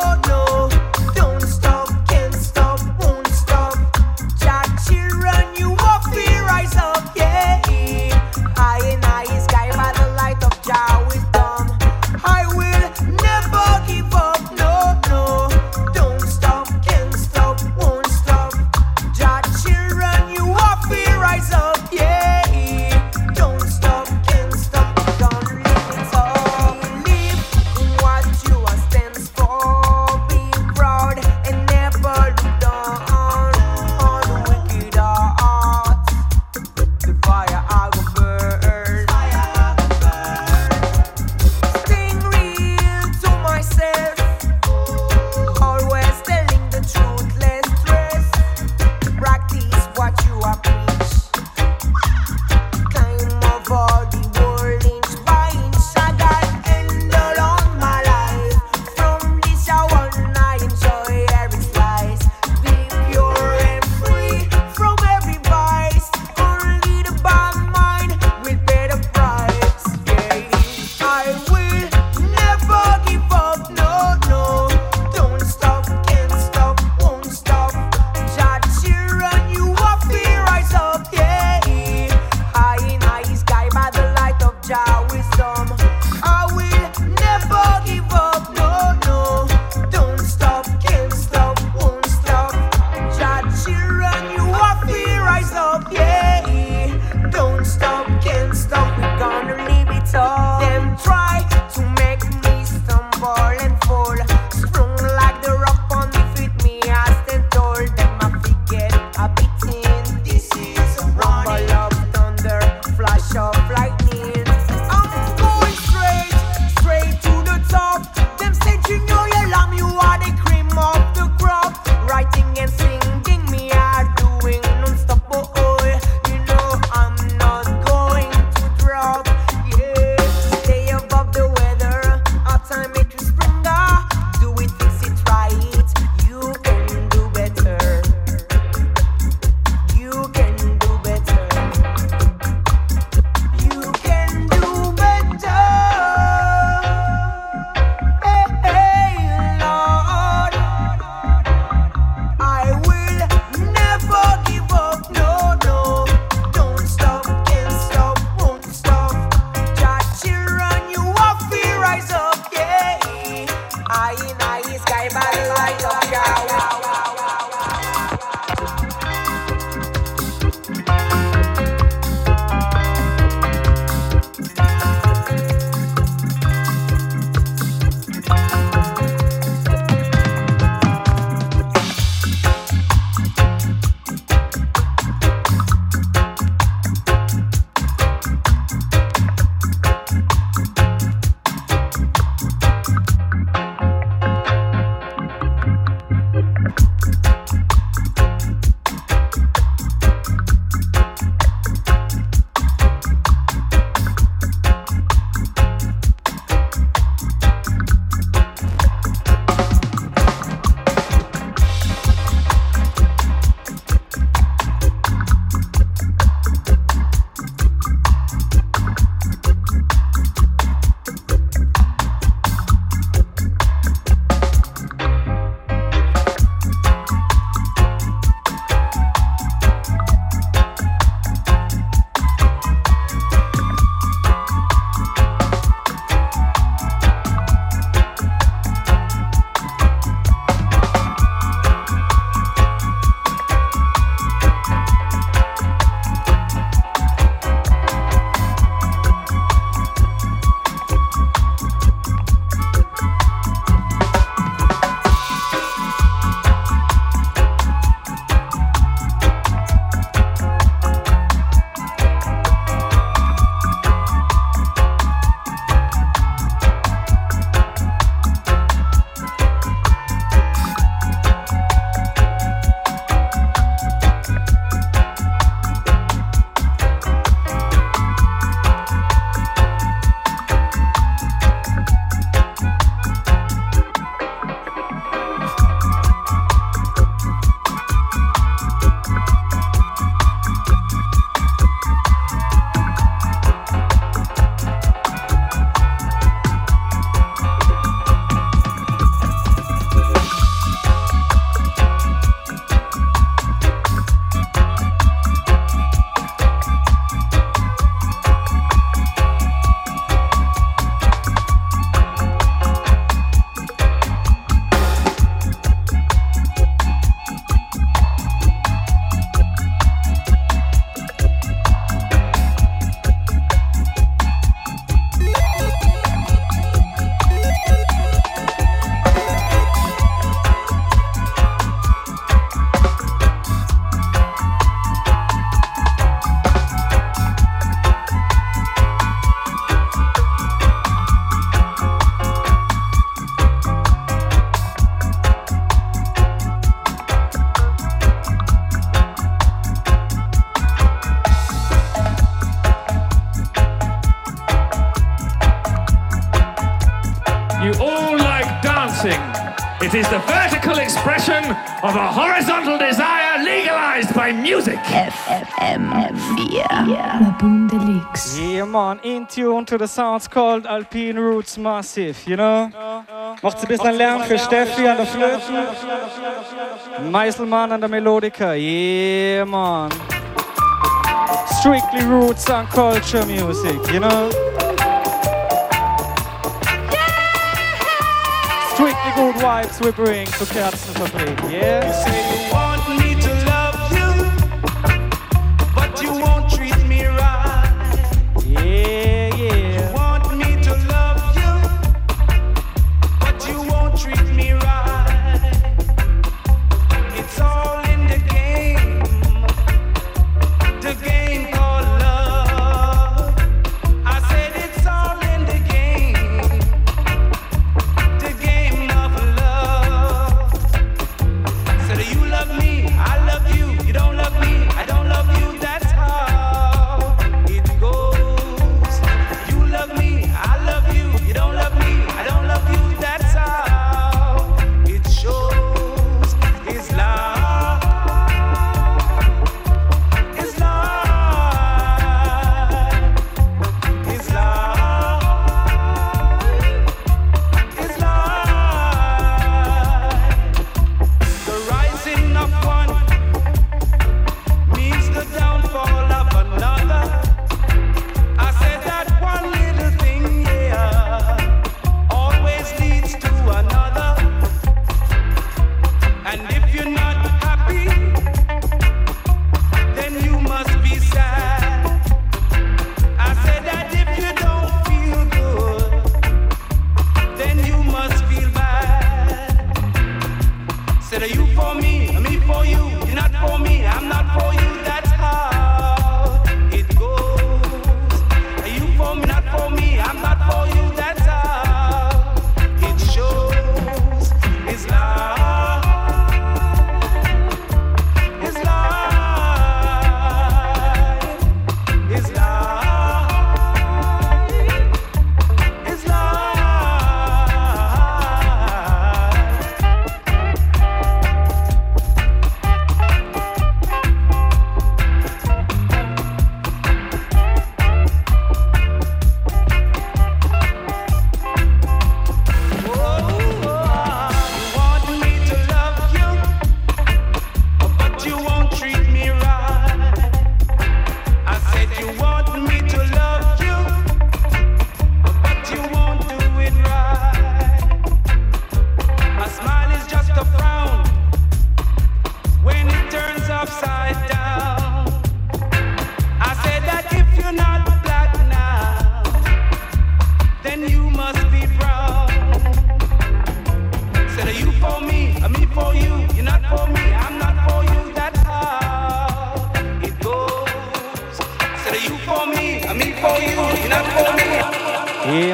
It is the vertical expression of a horizontal desire legalized by music. La Boum de Luxe. Yeah, man, in tune to the sounds called Alpine Roots Massiv, you know? Macht's ein bisschen Lärm für Steffi an der Flöte. Meiselmann an der Melodica. yeah, man. Strictly roots and culture music, you know? good vibes we bring to Kerzenfabrik. Yes.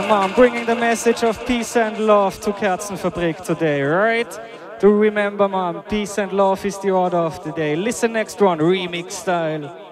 Mom, bringing the message of peace and love to Kerzenfabrik today, right? Do remember, Mom, peace and love is the order of the day. Listen next one, remix style.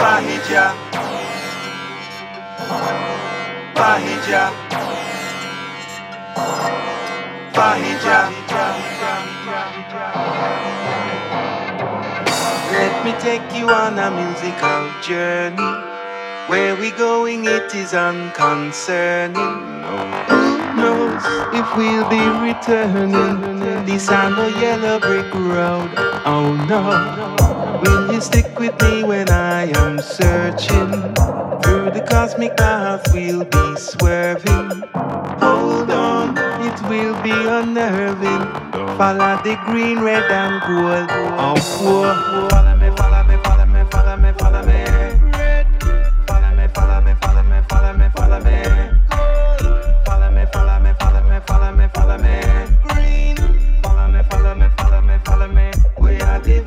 Vahija. Vahija. Vahija. Let me take you on a musical journey. Where we going, it is unconcerning. Who knows if we'll be returning? This on the yellow brick road. Oh no. Will you stick with me when I am searching? Through the cosmic path, we'll be swerving. Hold on, it will be unnerving. Follow the green, red, and gold. Oh, whoa. Follow me, follow me, follow me, follow me, follow me. Red. Follow me, follow me, follow me, follow me, follow me. Gold. Follow me, follow me, follow me, follow me, follow me. Green. Follow me, follow me, follow me, follow me. We are the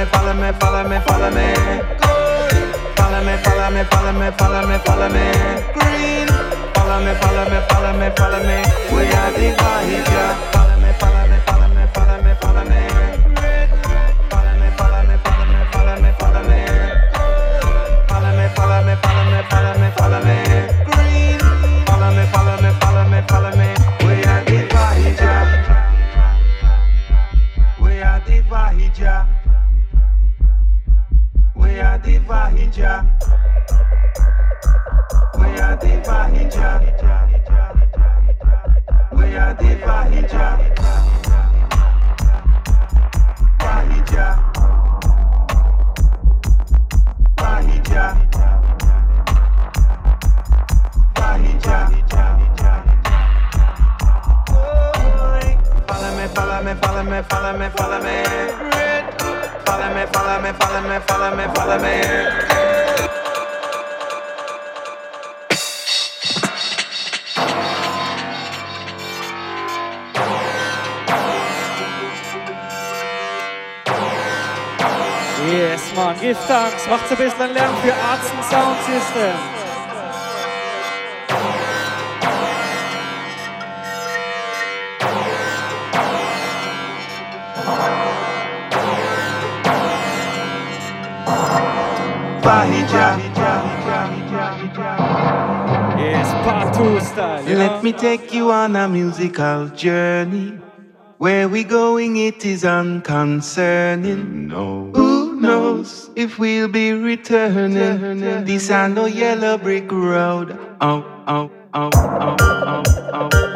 me, follow me, follow me, follow me. Gold. Follow me, follow me, follow me, follow me, follow me. Green. Follow me, follow me, follow me, follow me. We are the Vahija. Follow me, follow me, follow me, follow me, follow me. Red. Follow me, follow me, follow me, follow me, follow me. Gold. Follow me, follow me, follow me, follow me, follow me. Green. Follow me, follow me, follow me, follow me. We are the Follow me, follow me, follow me, follow me, follow me. Follow me, follow me, me, me, me. Yes, man, give thanks. Macht's ein bisschen Lärm für Arzt und Sound System. Vahija. Yes, two style. You Let know? me take you on a musical journey. Where we going, it is unconcerning. No. Who knows if we'll be returning? This I no yellow brick road. Oh, oh, oh, oh, oh, oh,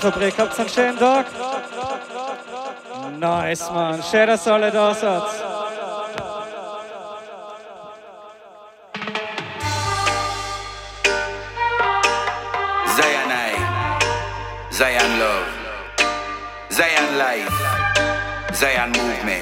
Plattenfabrik. Habt einen schönen Tag. Nice, Mann. Schön, dass ihr alle da seid. Zion I, Zion Love, Zion Life, Zion Movement.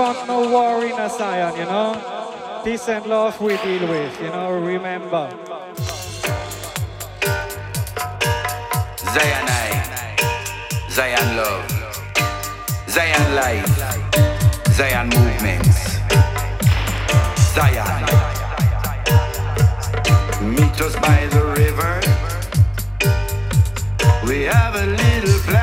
fuck, no war in a Zion, you know? Peace and love we deal with, you know, remember. Zion Zionite, Zion love, Zion life, Zion movements, Zion. Meet us by the river. We have a little plan.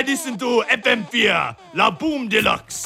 Das ist why I listen to FM4, La Boum de Luxe.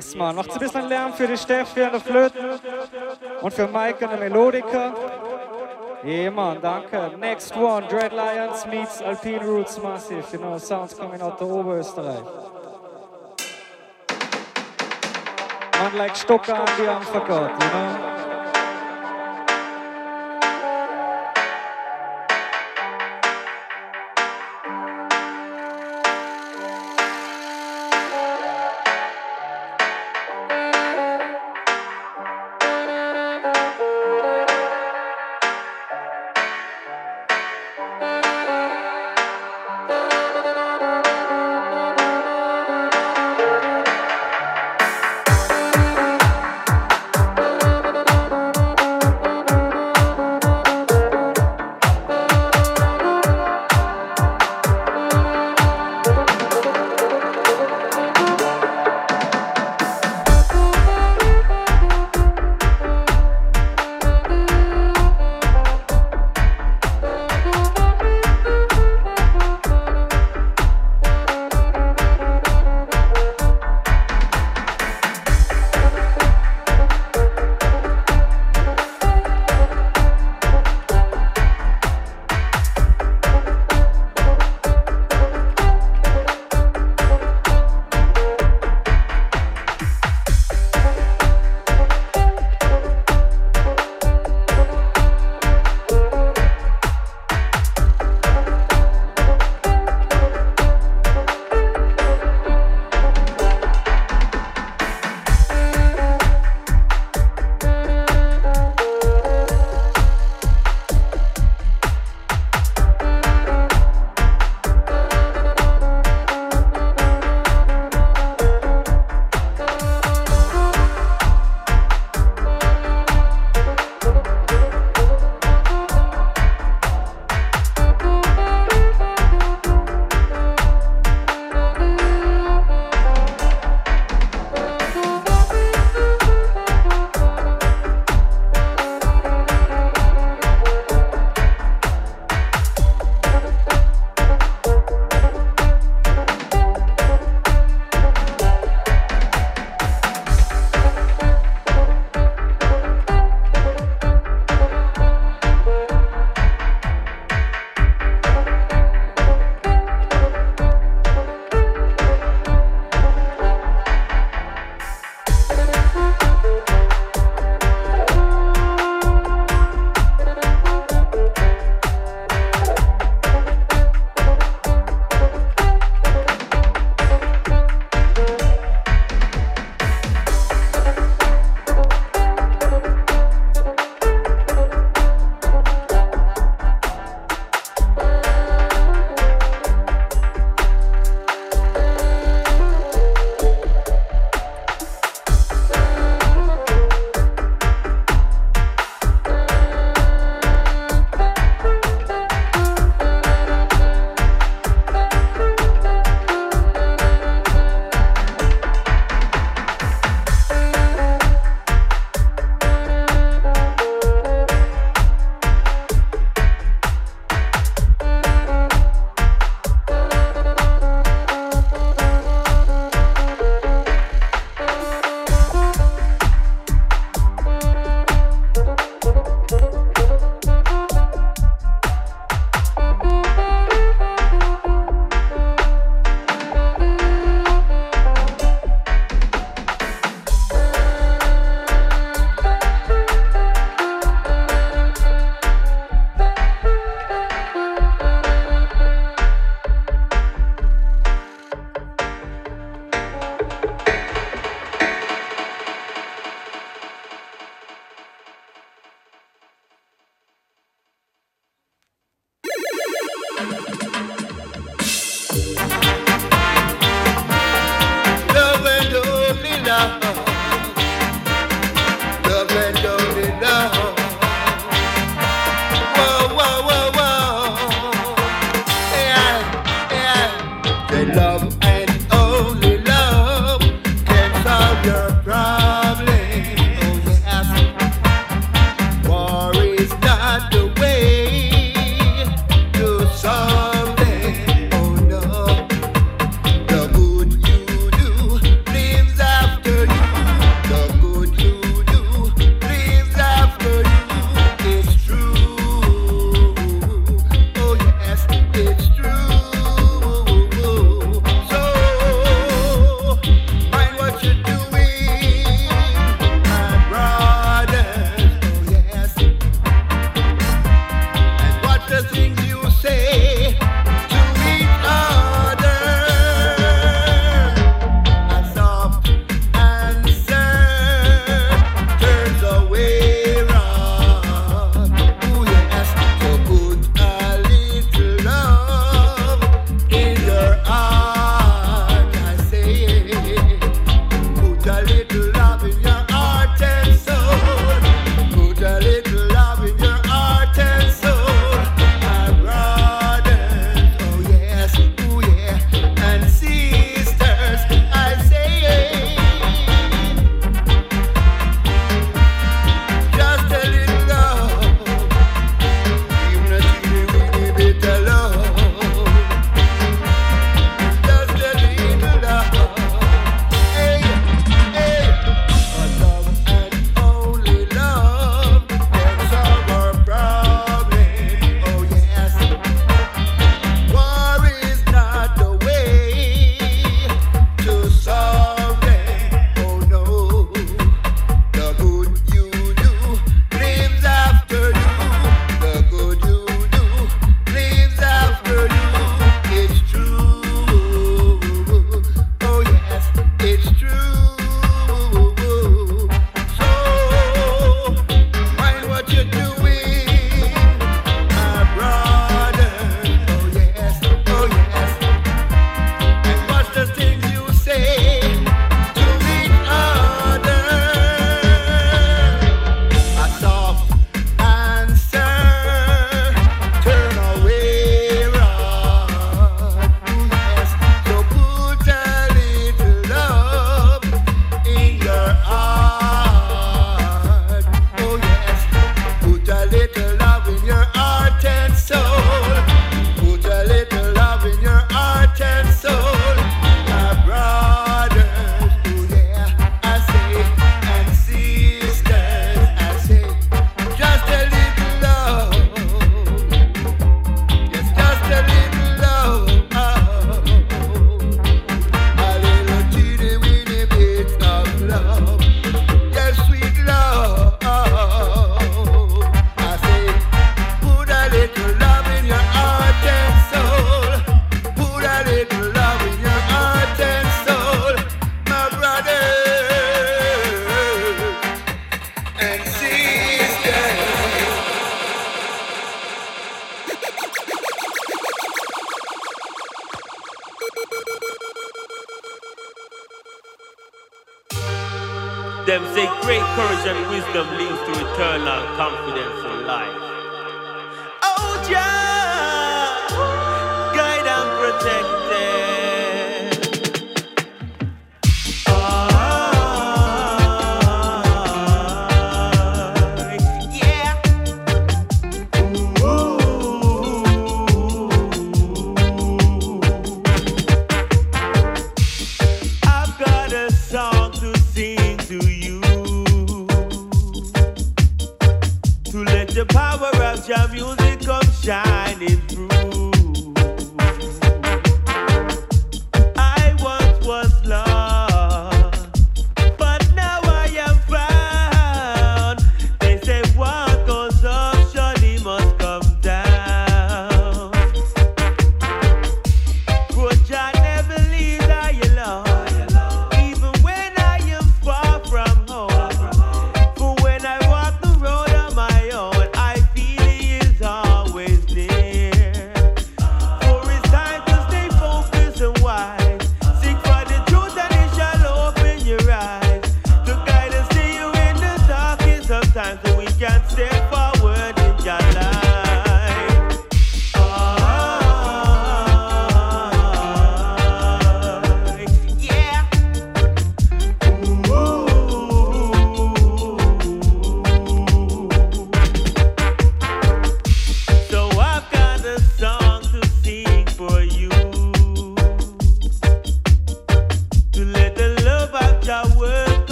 Yes, Mann. Macht's ein bisschen Lärm für die Steffi an der Flöten und für Mike an der Melodika. Yeah, man, danke. Next one, Dread Lions meets Alpine Roots Massive. You know, sounds coming out of Oberösterreich. Man like Stocker an die am Vergott, you know?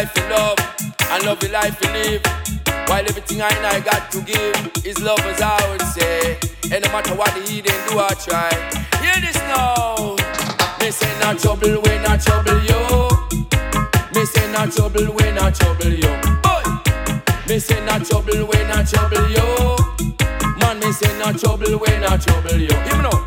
life you love and love the life you live. While everything I know I got to give is love, as I would say. And no matter what the heathen do, I try. Hear this now. Me say not trouble, when I trouble you. Me say not trouble, when I trouble you. Boy. Me say not trouble, when I trouble you. Man, me say not trouble, when I trouble you. Even though.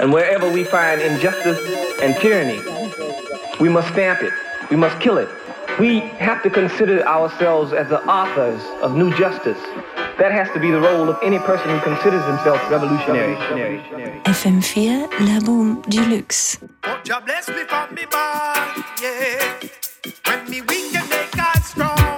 And wherever we find injustice and tyranny, we must stamp it. We must kill it. We have to consider ourselves as the authors of new justice. That has to be the role of any person who considers himself revolutionary. FM4, La Boum de. God bless me from me yeah. When me weak and make God strong.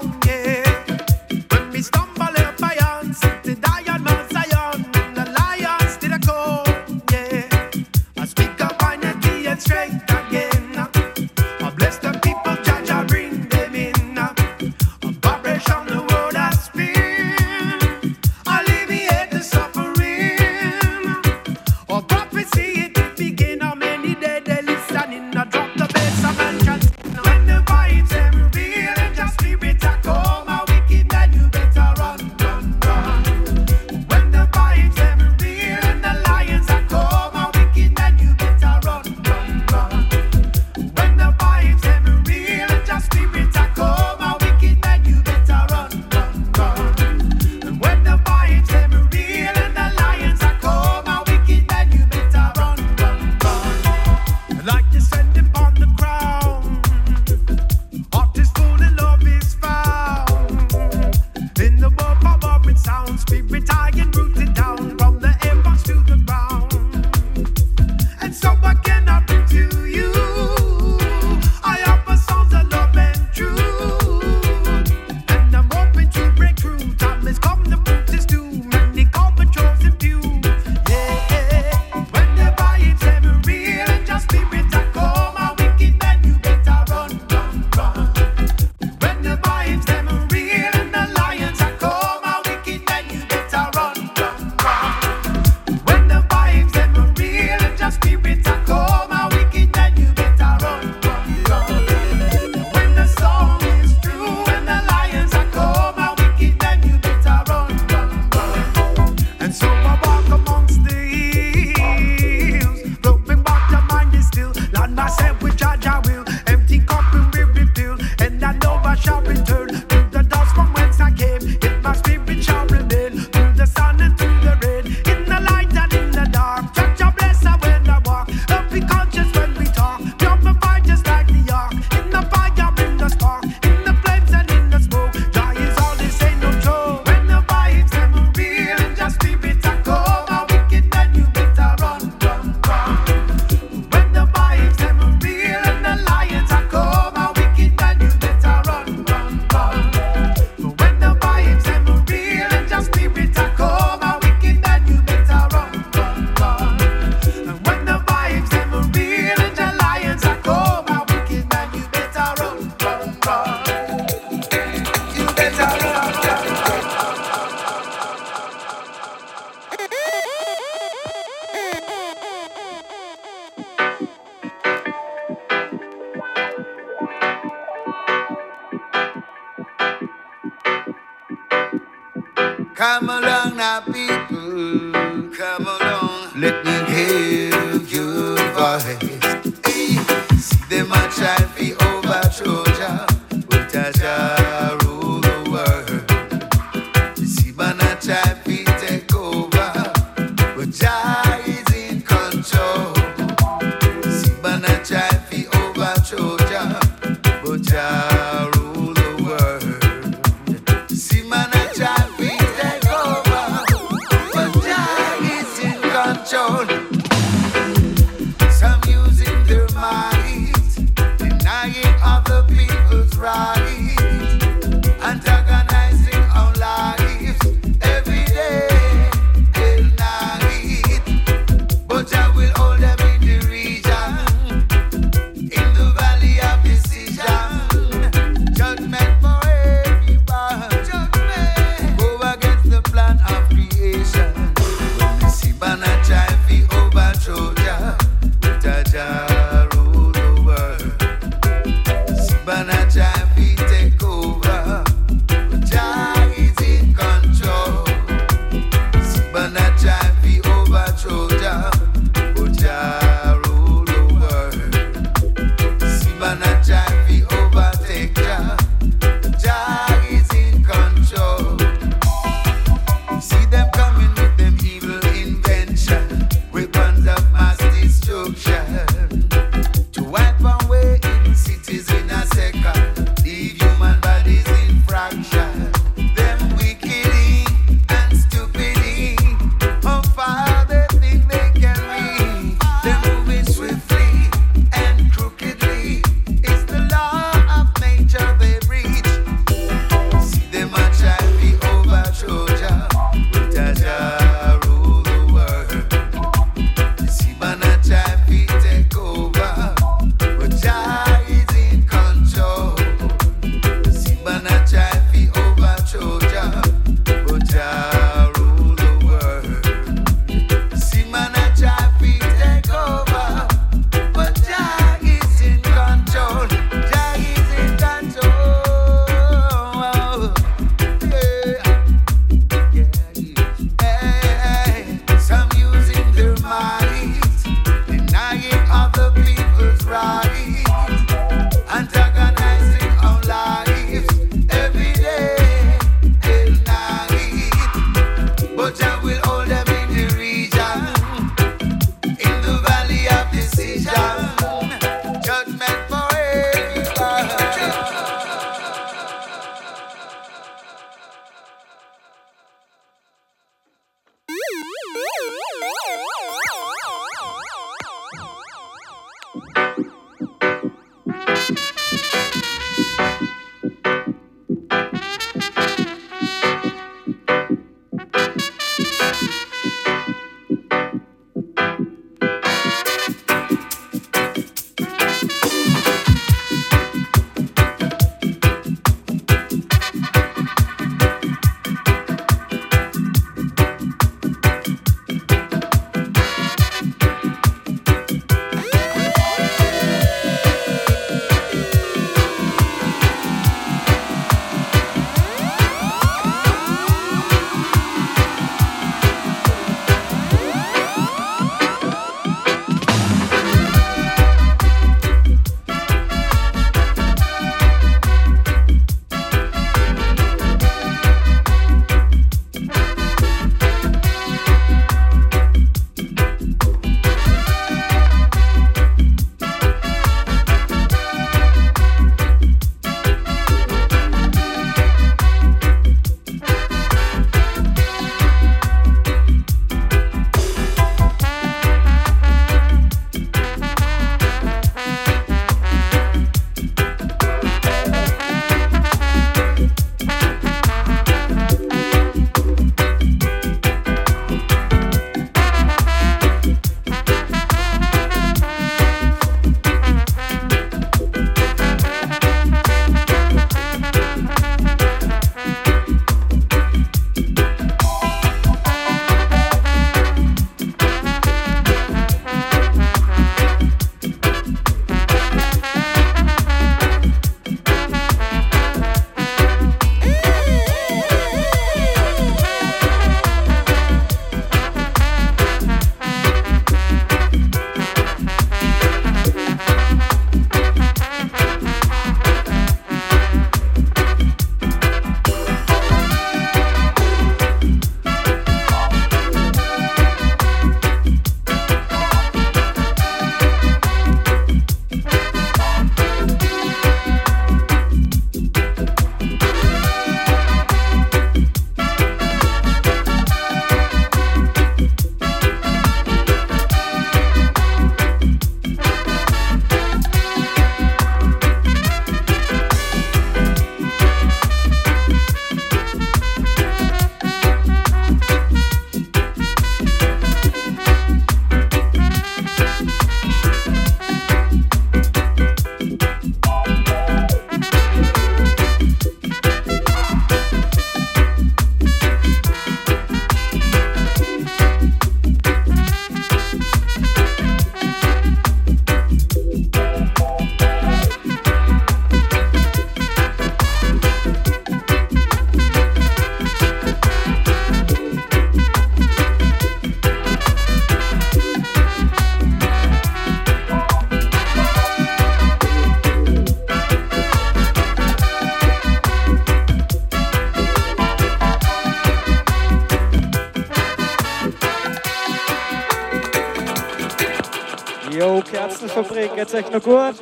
Geht's euch noch gut?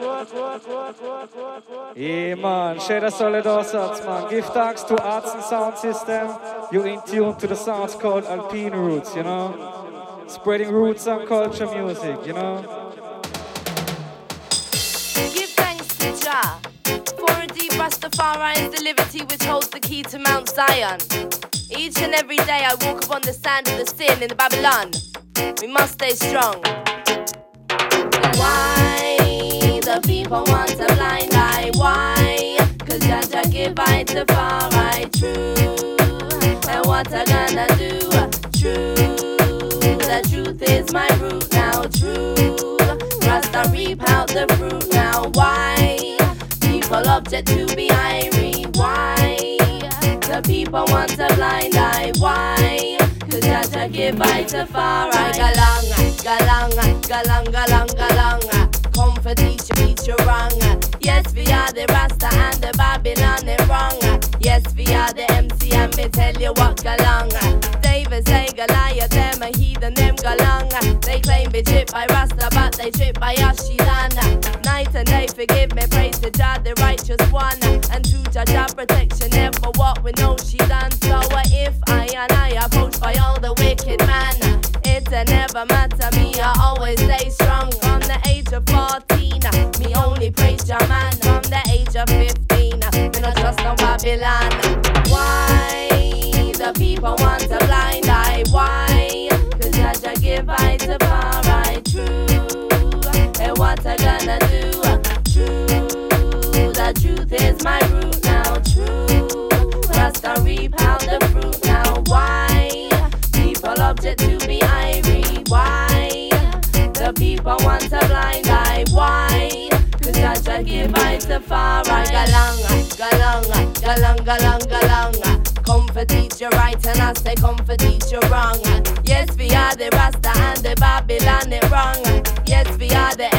Yeah, man, alle da seid, man. Give thanks to Arts Sound System. You're in tune to the sounds called Alpine Roots, you know? Spreading roots and culture music, you know? Give thanks to Jah. For indeed Rastafari is the liberty which holds the key to Mount Zion. Each and every day I walk upon the sand of the sin in Babylon. We must stay strong. Why the people want a blind eye? Why? Cause Jah give I to far right true. And what I gonna do? True. The truth is my root now. True. Rasta reap out the fruit now. Why? People object to be irie. Why? The people want a blind eye. Why? Jah give I to far right. Galang, galang, galang, galang, galang. Come for teach teach you wrong. Yes, we are the Rasta and the Babylon is wrong. Yes, we are the MC and me tell you what galang. David say Goliath, them a heathen, them galang. They claim be tripped by Rasta, but they trip by Ashidan. Night and day, forgive me, praise to Jah, the righteous one. And to Jah, Jah protection, them for what we know she done. So uh, if I and I are approached by all I always stay strong. From the age of 14, me only praise Jah man. From the age of 15, me not trust no Babylon. Why the people want a blind eye? Why? Cause Jah give I to far right true. And what I gonna do? True. The truth is my But once a blind eye wine To judge I give I the far right Galanga, galanga, galanga, galanga, galanga Come for teacher right and I say come for teacher wrong. Yes we are the Rasta and the Babylon it wrong. Yes we are the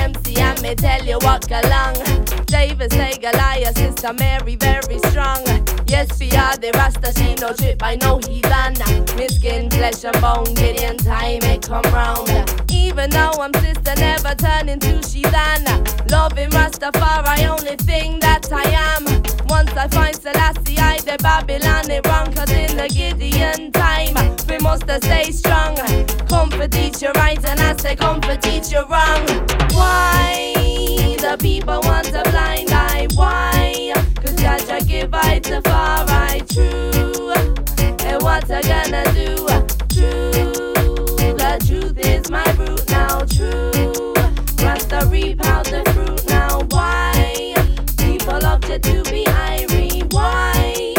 me tell you what galang. David say Goliath, Sister Mary very strong. Yes, we are the Rasta, she no trip, I know he done. Me skin, flesh and bone, Gideon time it come round. Even though I'm sister, never turn into she done. Loving Rastafari, I only thing that I am. Once I find Selassie, I the Babylon it wrong. Cause in the Gideon time, we must stay strong. Come for teach you right, and I say come for teach you wrong. Why the people want a blind eye? Why? Cause Jah give I to far right true. And what I gonna do? True. The truth is my root now. True. Rasta reap out the fruit now. Why? People object to be irie. Why?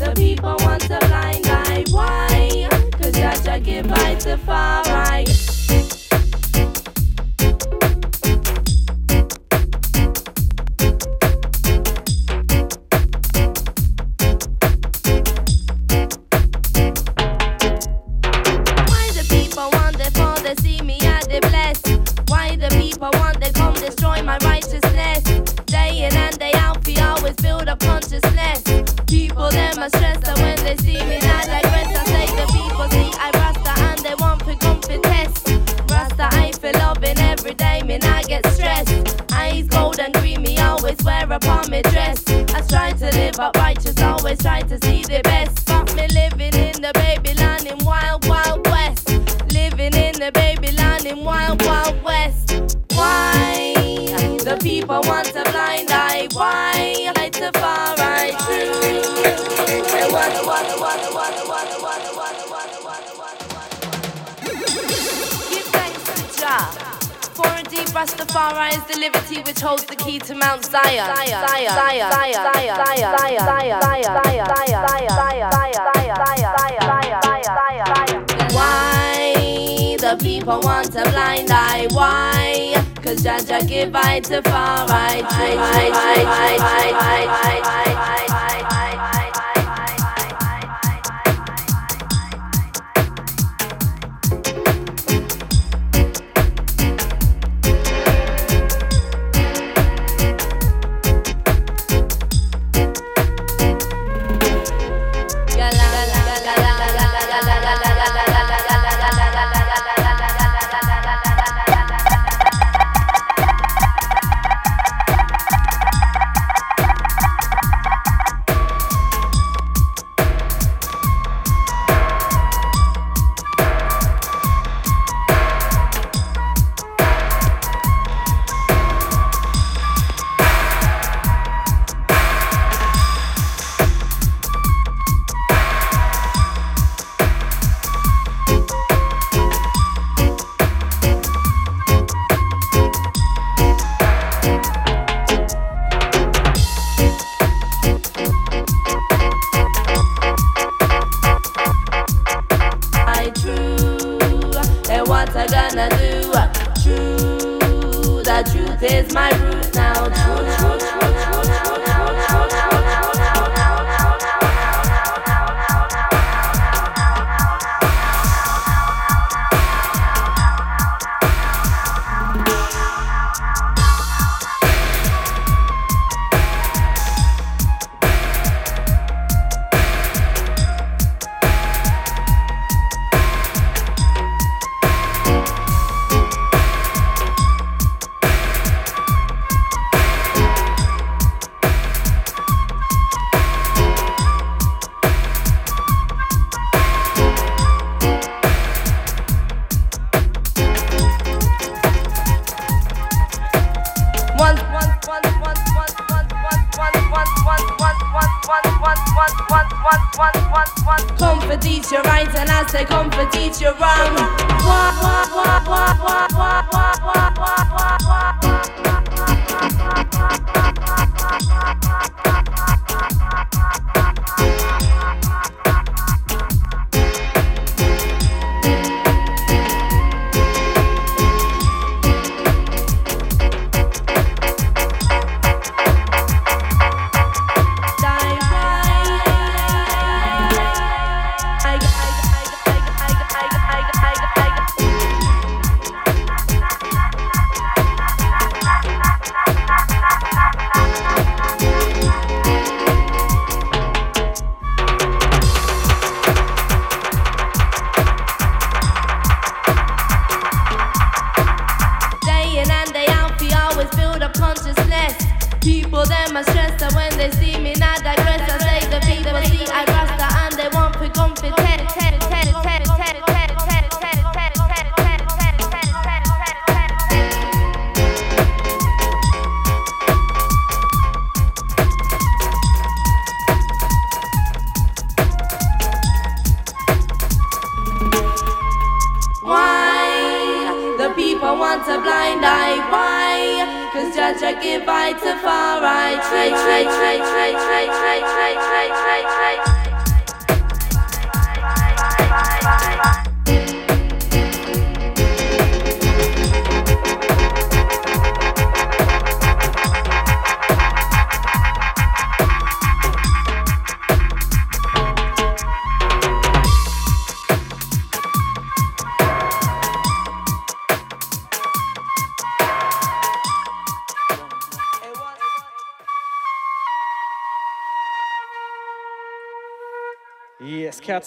The people want a blind eye. Why? Cause Jah give I to far right. Wear upon me dress. I try to live up righteous, always try to see the best. But me living Rastafari is the liberty which holds the key to Mount Zion. Why the people want a blind eye? Why? Cause Jaja give eye to far right.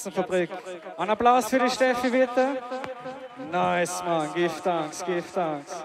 Kerzenfabrik. Ein Applaus für die Steffi, bitte. Nice, Mann. Give thanks, give thanks.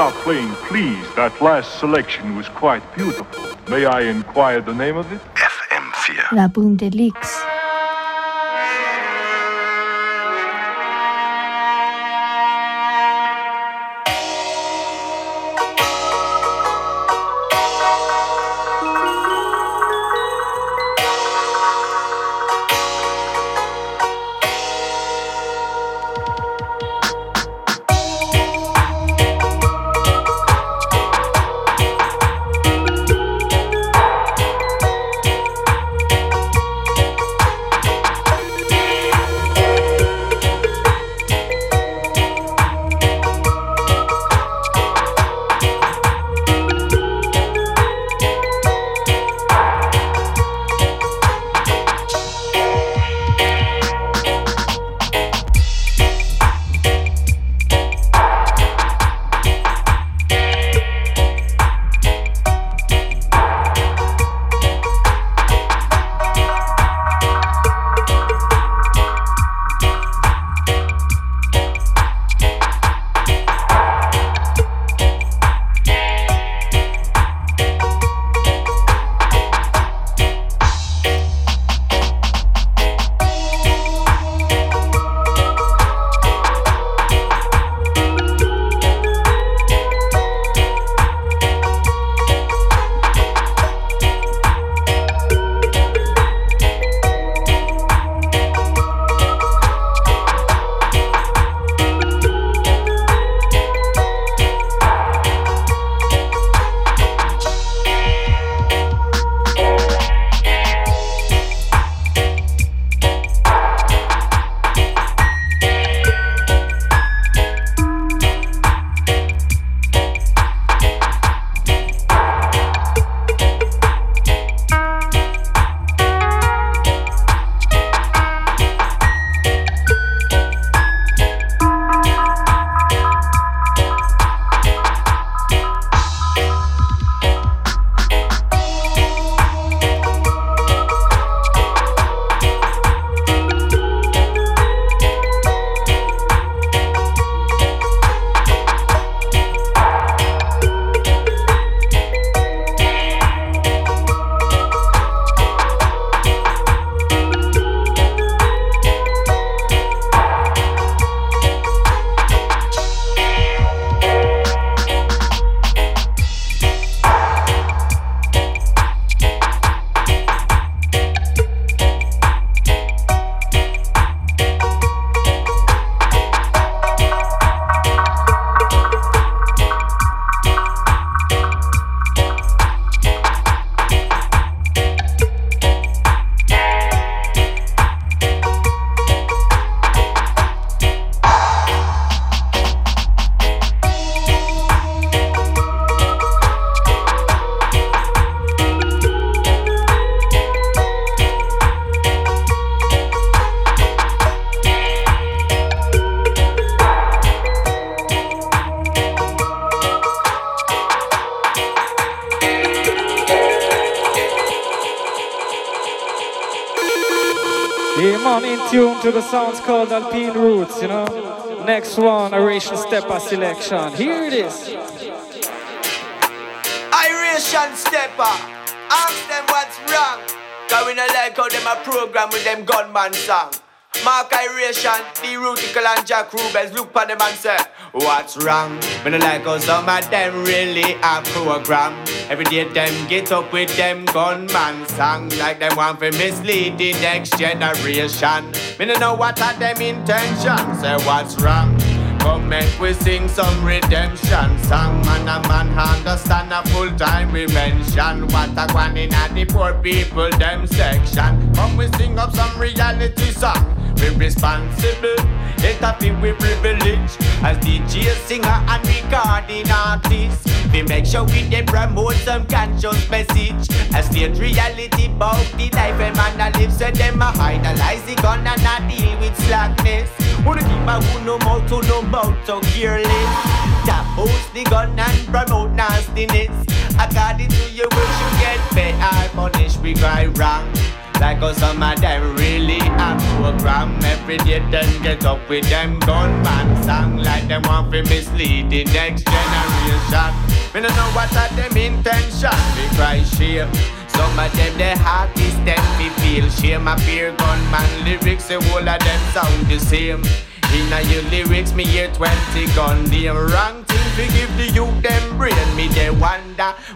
Stop playing, please? That last selection was quite beautiful. May I inquire the name of it? FM4. La Boum de Luxe. To the sounds called Alpine Roots, you know. Next one, Iration Stepper selection. Here it is. Iration stepper, ask them what's wrong. Cause we not like how them a program with them gunman song. Mark Iration, the Rutical and Jack Rubens look on them and say, What's wrong? We not like how some of them really a program. Every day them get up with them gunman song like them want to mislead the next generation. Me no know what are them intentions. Say what's wrong? Come make we sing some redemption song. Man a man understand a full time we mention what a one in a the poor people them section. Come we sing up some reality song. We responsible, it a we privilege as DJ singer and recording artist. We make sure we dey promote some conscious message. A state reality about the life a man a live. So them a idolize the gun and a deal with slackness. The keep a who no mouth to no mouth so careless. That host the gun and promote nastiness. According to you, we you get fair I punish we cry wrong. Like us some of them really a program Every day them get up with them gunman song Like them want to mislead the next generation. Me no know what are them intention. Me cry shame. Some of them the artists them me feel shame. A beer gunman lyrics, the whole of them sound the same. Inna your lyrics, me hear 20 gun name wrong thing give the youth them brain. Me they wonder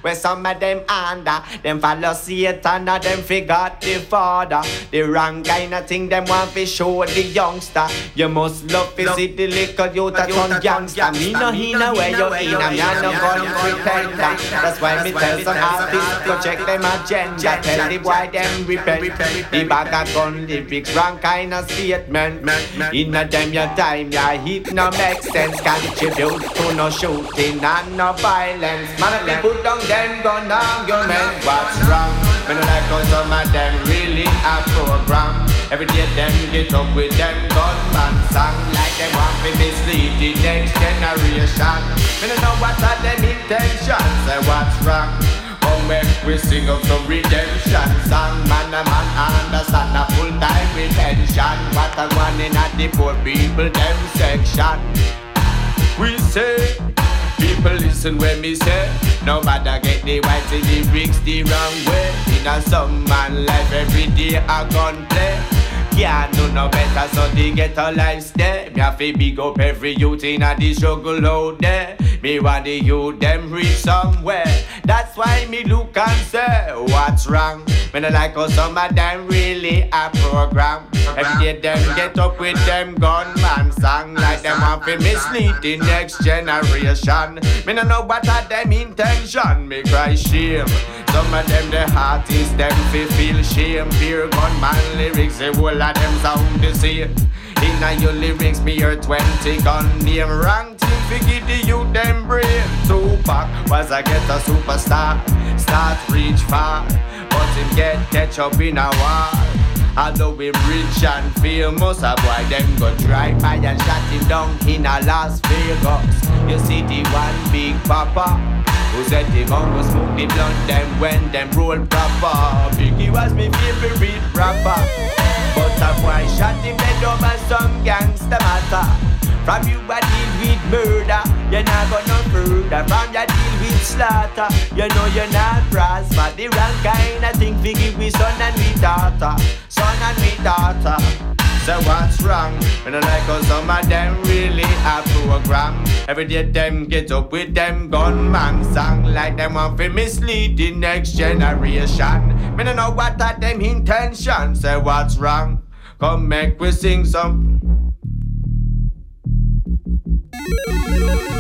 where some of them under. Them follow Satan or them forgot the father. The wrong kind of thing them want fi show the youngster. You must love fi see the little youth a turn youngster. Me no inna where you inna, me a no gun pretender. That's why me tell some artists go check them agenda. Tell the boy them repent. The bag of gun lyrics wrong kind of statement. Inna them your time, your hit no make sense. Contribute to no shooting and no violence. Man, they put down them gun argument. What's wrong? Me no like how some of them really a program. Every day them get up with them gunman song like them want to mislead the next generation. Me no know what are them intentions. Say what's wrong? Come we sing up some redemption song. Man, a man understand a full time retention. What a one in a the poor people them section. We say, people listen when me say. Nobody get the white in the lyrics the wrong way. In a some man life every day a gun play. Can't do no better, so they get a life stay. Me have to big up every youth in a the struggle out there. Me want the youth them reach somewhere. That's why me look and say, what's wrong? Me no like how some of them really a program. Every day them get up with them gunman song like them want to mislead the next generation. Me no know what are them intention. Me cry shame. Some of them the artists them fi feel shame. Beer gunman lyrics, the whole of them sound the same. Inna your lyrics, me hear 20 gun name wrong thing fi give the youth them brain. Tupac was a get a superstar, start reach far, but him get catch up in a war. Although him rich and famous, a boy them go drive by and shot him down in a Las Vegas. You see the one big papa. Who said the gun go smoke the blunt them when them roll proper Biggie was my favorite rapper But a boy shot him dead oh, over some gangster matter From you I deal with murder You're not gonna further From your deal with slaughter You know you're not prosper The wrong kind of thing Biggie with son and with daughter Son and with daughter so what's wrong? When I like how some of them really a program. Every day them get up with them gunman song like them want to mislead the next generation. Me no know what are them intentions. Say what's wrong? Come make we sing some. Thank you.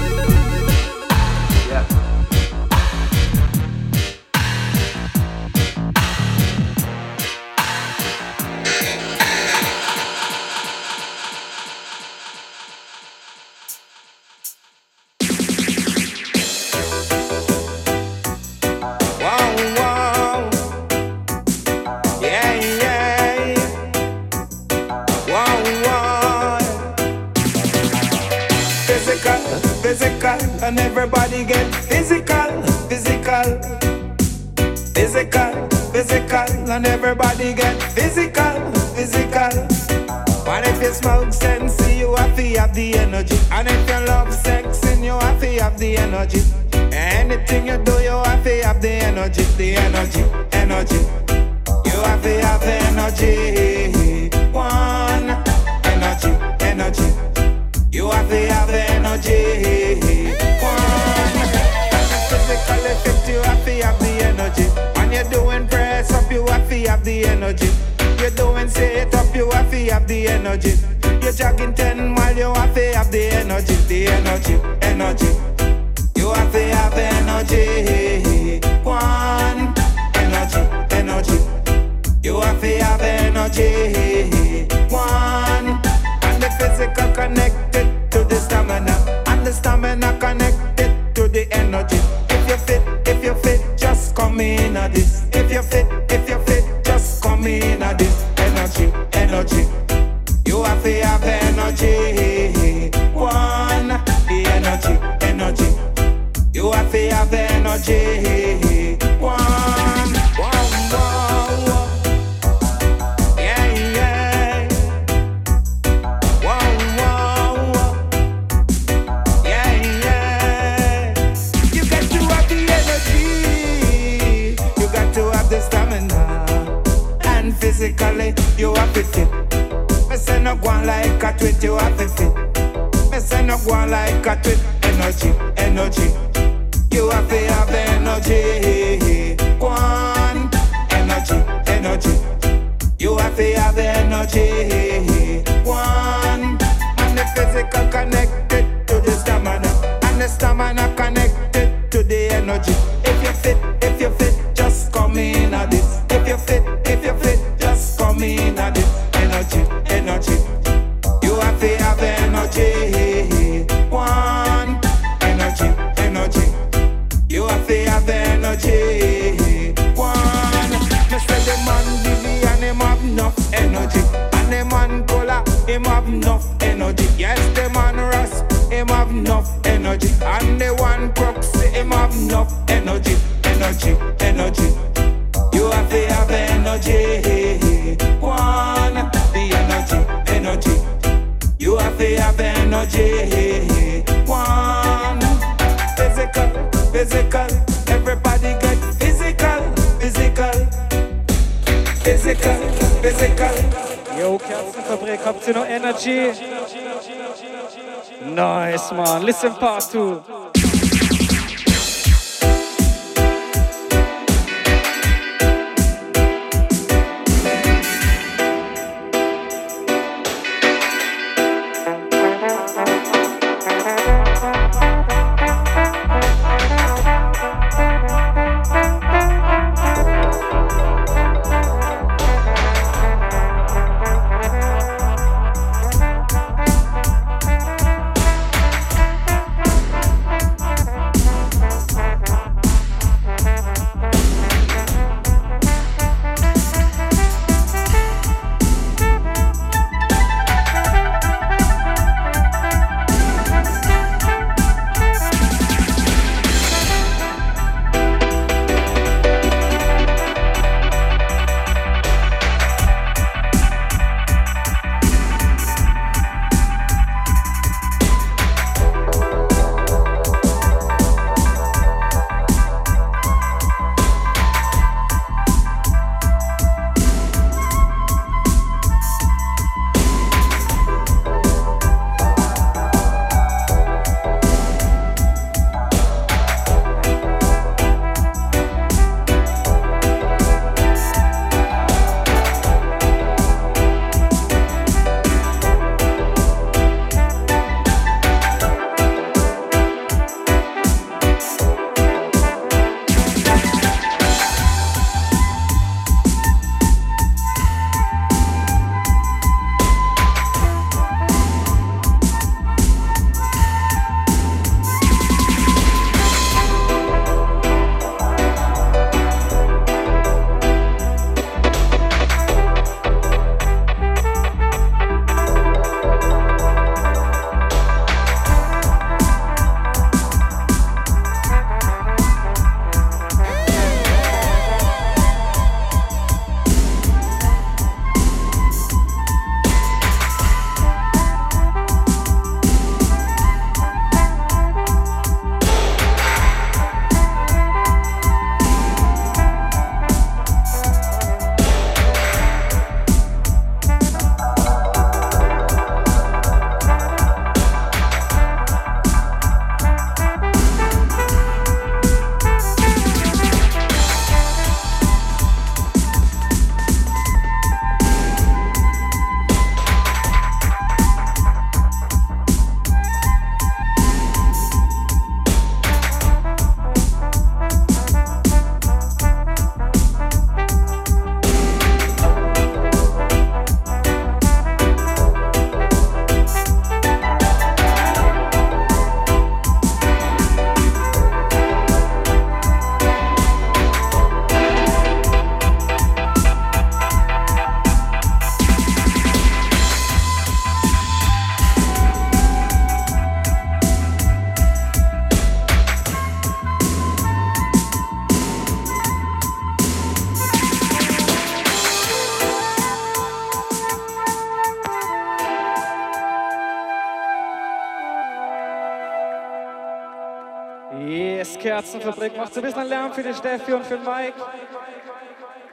Kerzenfabrik. Macht so ein bisschen Lärm für den Steffi und für den Mike.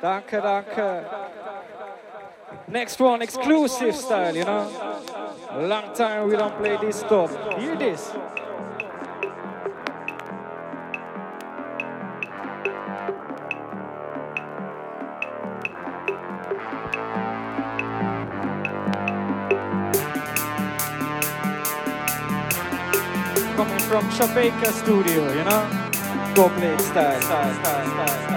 Danke, danke. Next one, exclusive style, you know. Long time we don't play this stuff. Hear this. Coming from Jamaica studio, you know. Style, style, style, style, style,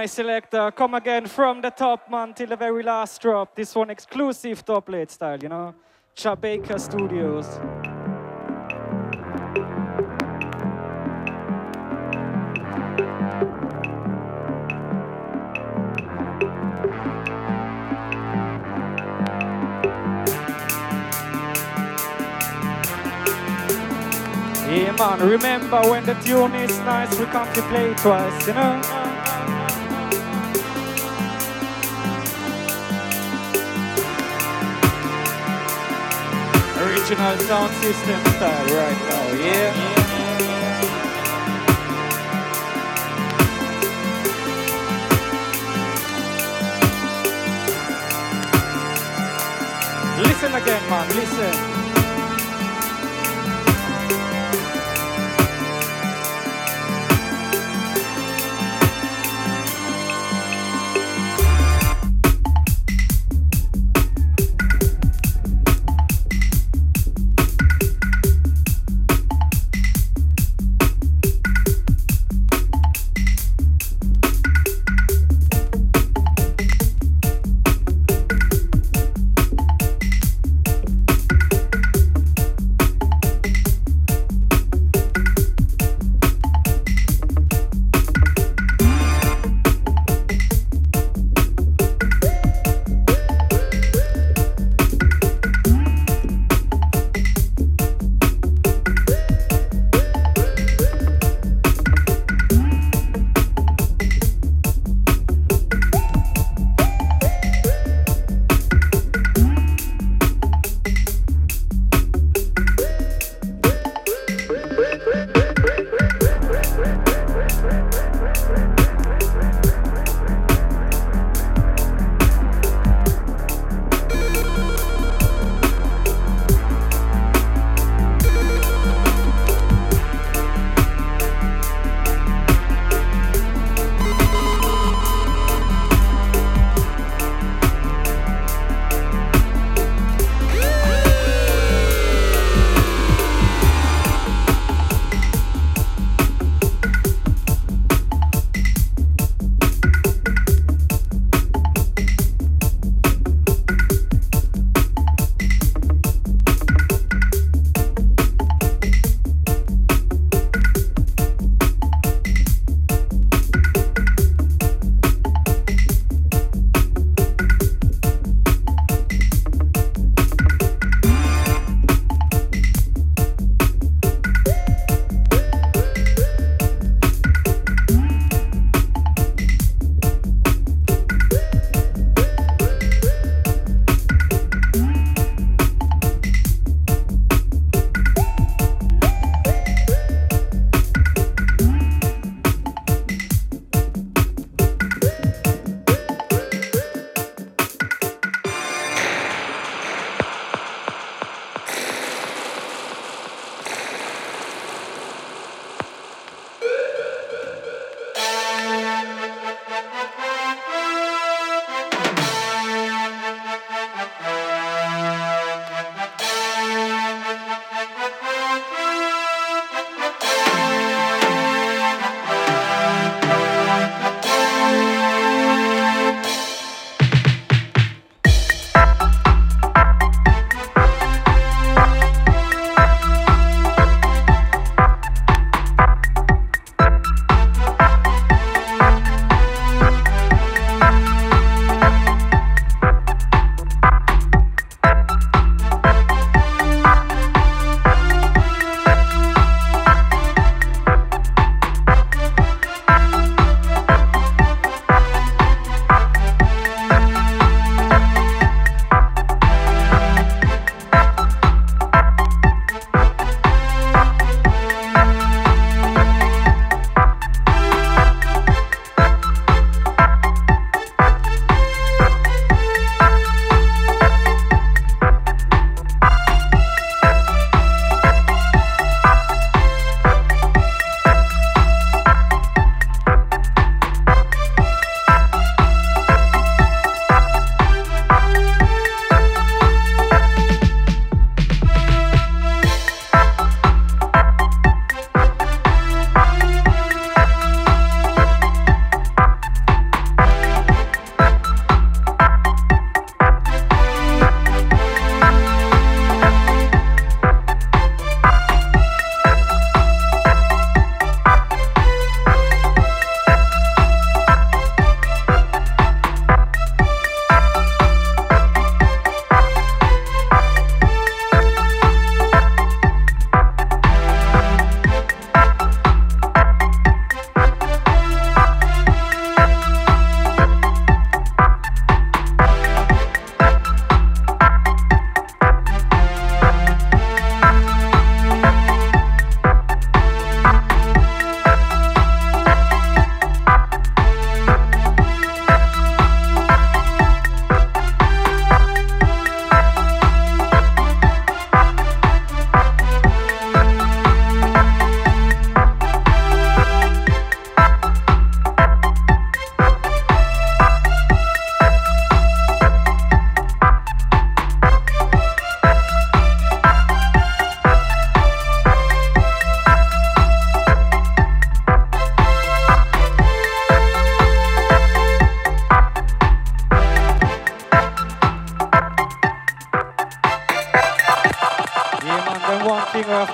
my selector. Uh, come again from the top, man, till the very last drop. This one exclusive top late style, you know? Jamaica Studios. Yeah, man, remember when the tune is nice, we to play twice, you know? Original sound system style right now, yeah? Listen again, man, listen.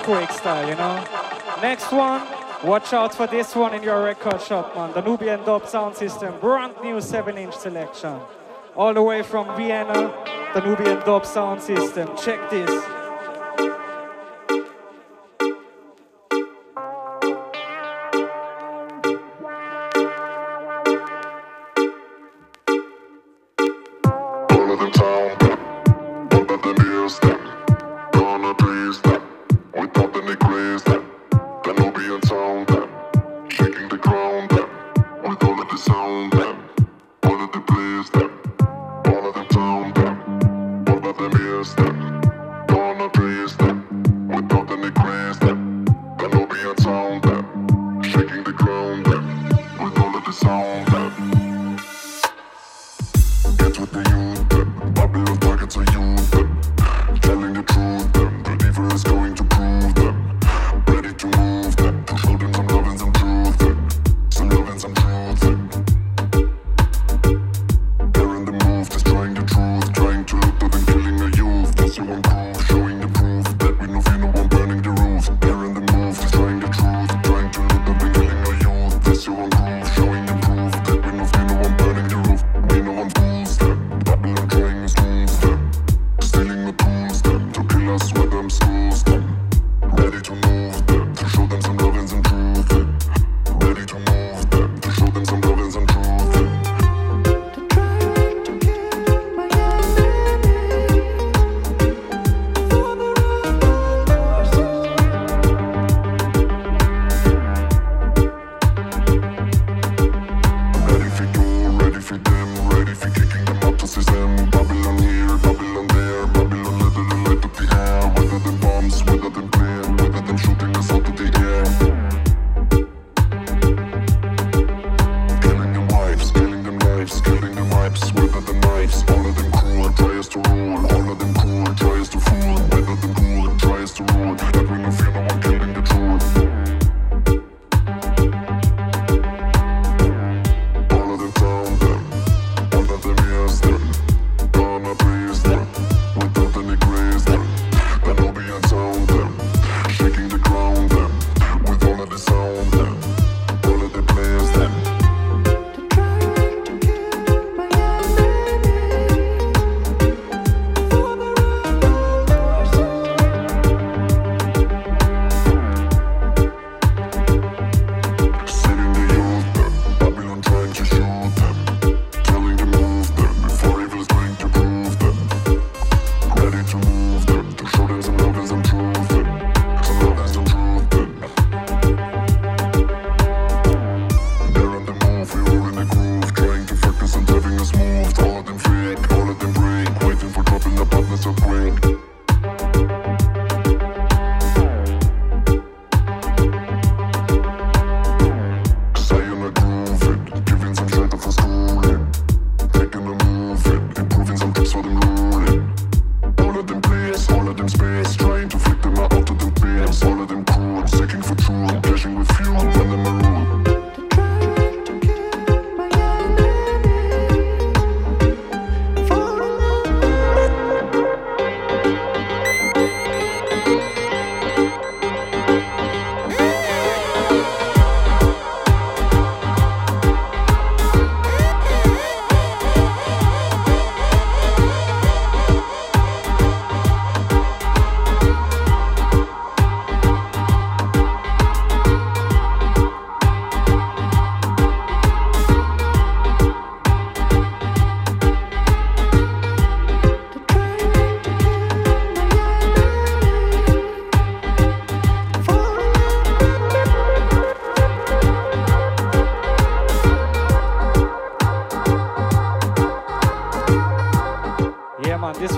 break style, you know? Next one, watch out for this one in your record shop, man. The Nubian Dub Sound System, brand new 7-inch selection. All the way from Vienna, the Nubian Dub Sound System. Check this.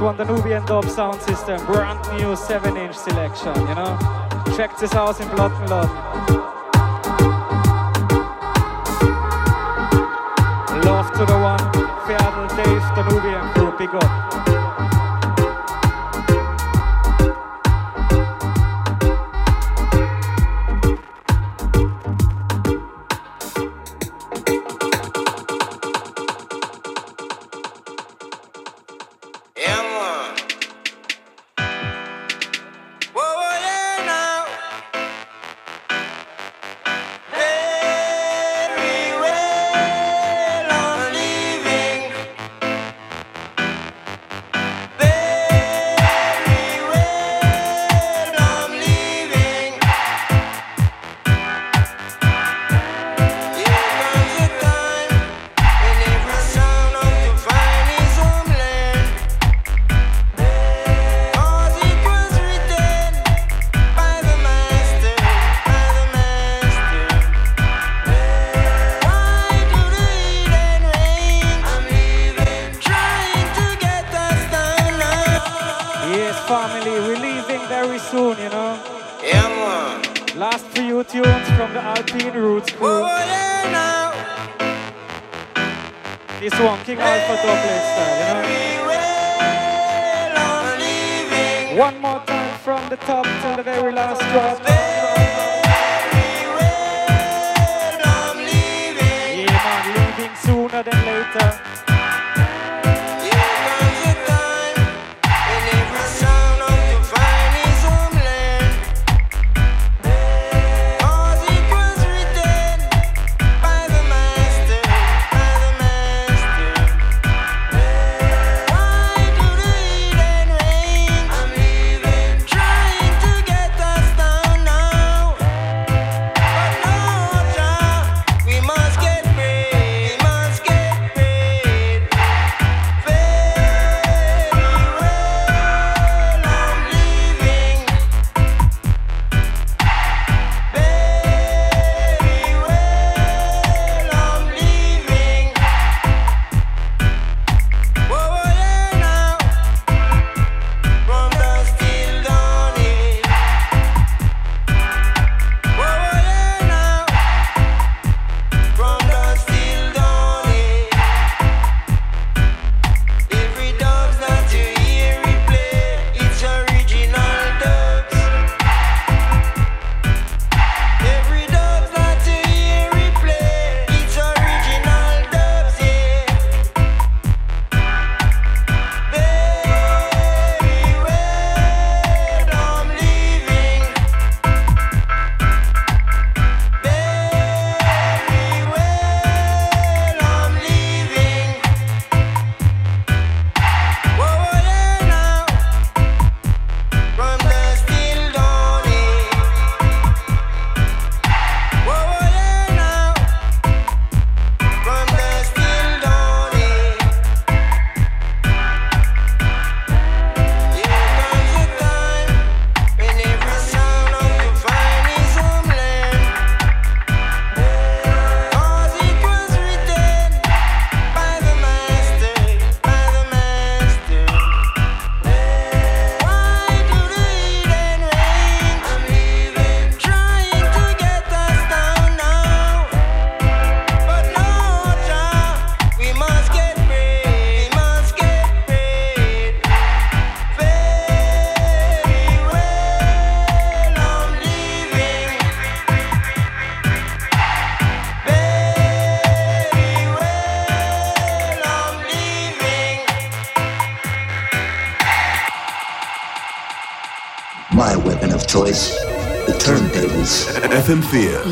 on the Nubian Dub sound system. Brand new 7 inch selection, you know. Check this out in Blood London. FM4.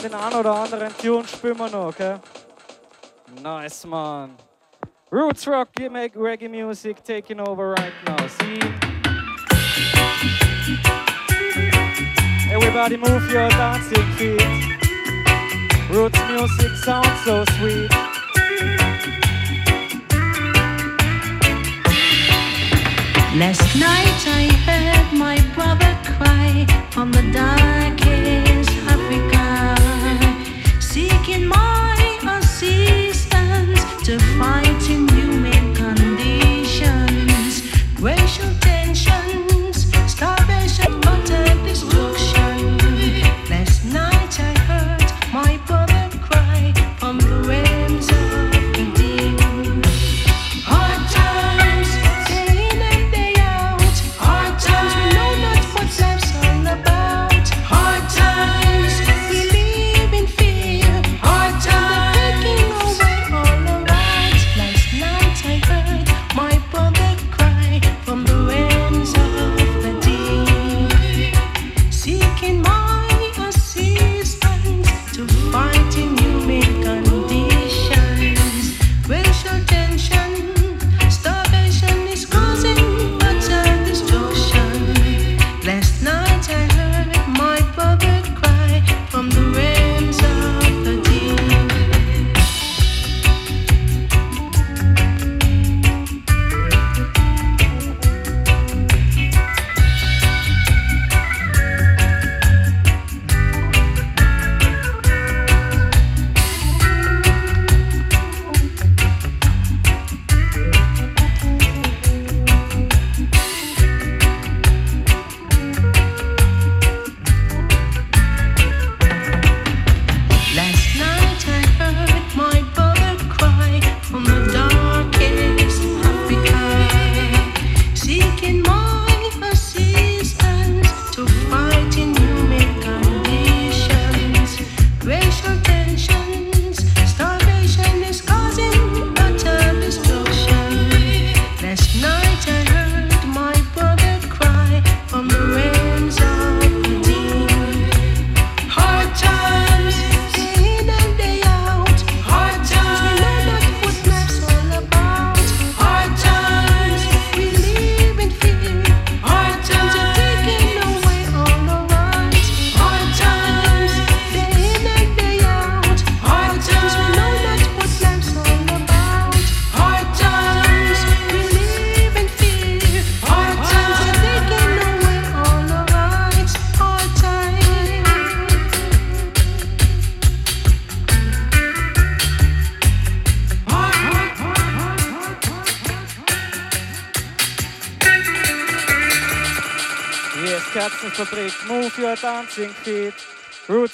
den einen oder anderen Tune spüren wir noch, okay? Nice, man. Roots Rock, you make reggae music taking over right now, see? Everybody move your dancing feet. Roots music sounds so sweet. Last night I heard my brother cry on the dark hill. taking my assistance to fighting you.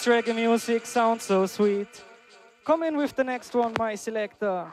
reggae music sounds so sweet. Come in with the next one, my selector.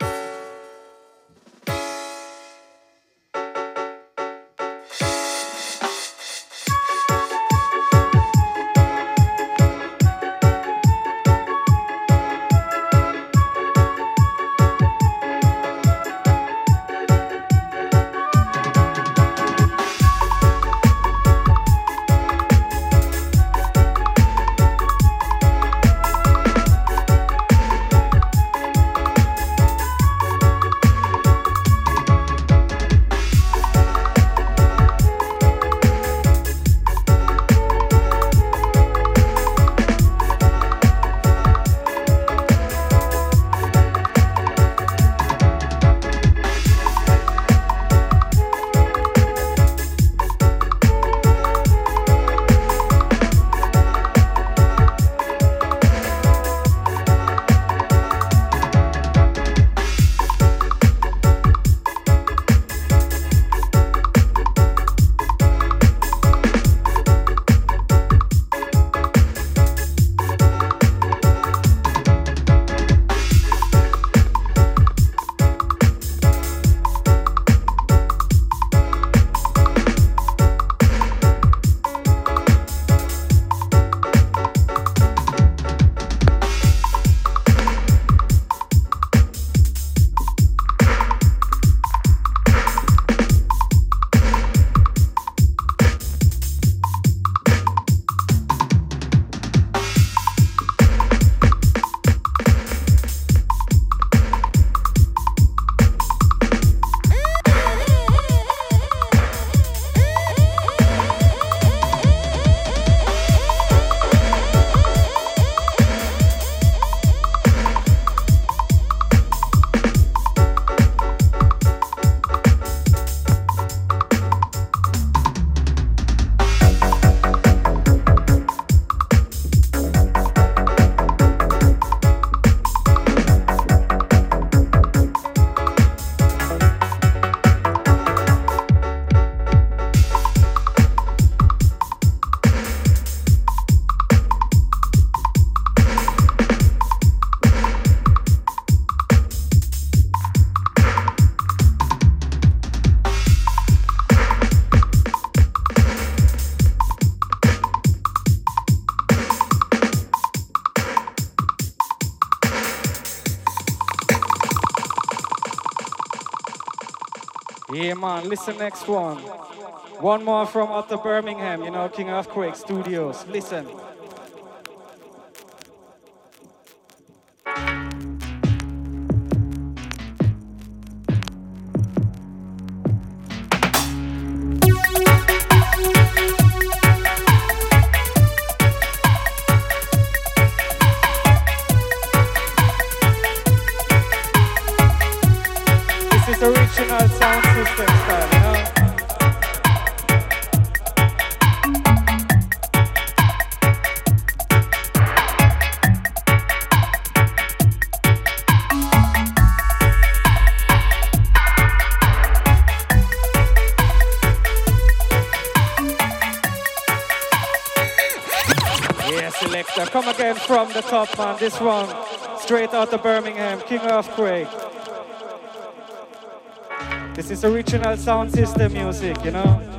Yeah, man, listen next one. One more from Upper Birmingham, you know, King Earthquake Studios. Listen. Top, man. This one, straight out of Birmingham, King Earthquake. This is original sound system music, you know?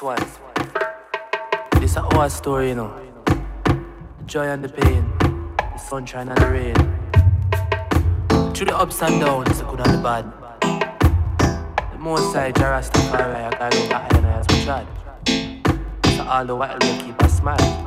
This one. This a our story, you know. The joy and the pain, the sunshine and the rain. Through the ups and downs, the good and the bad. The most side, Jarastafari, I carry the iron as we tried. So all the while we keep a smile.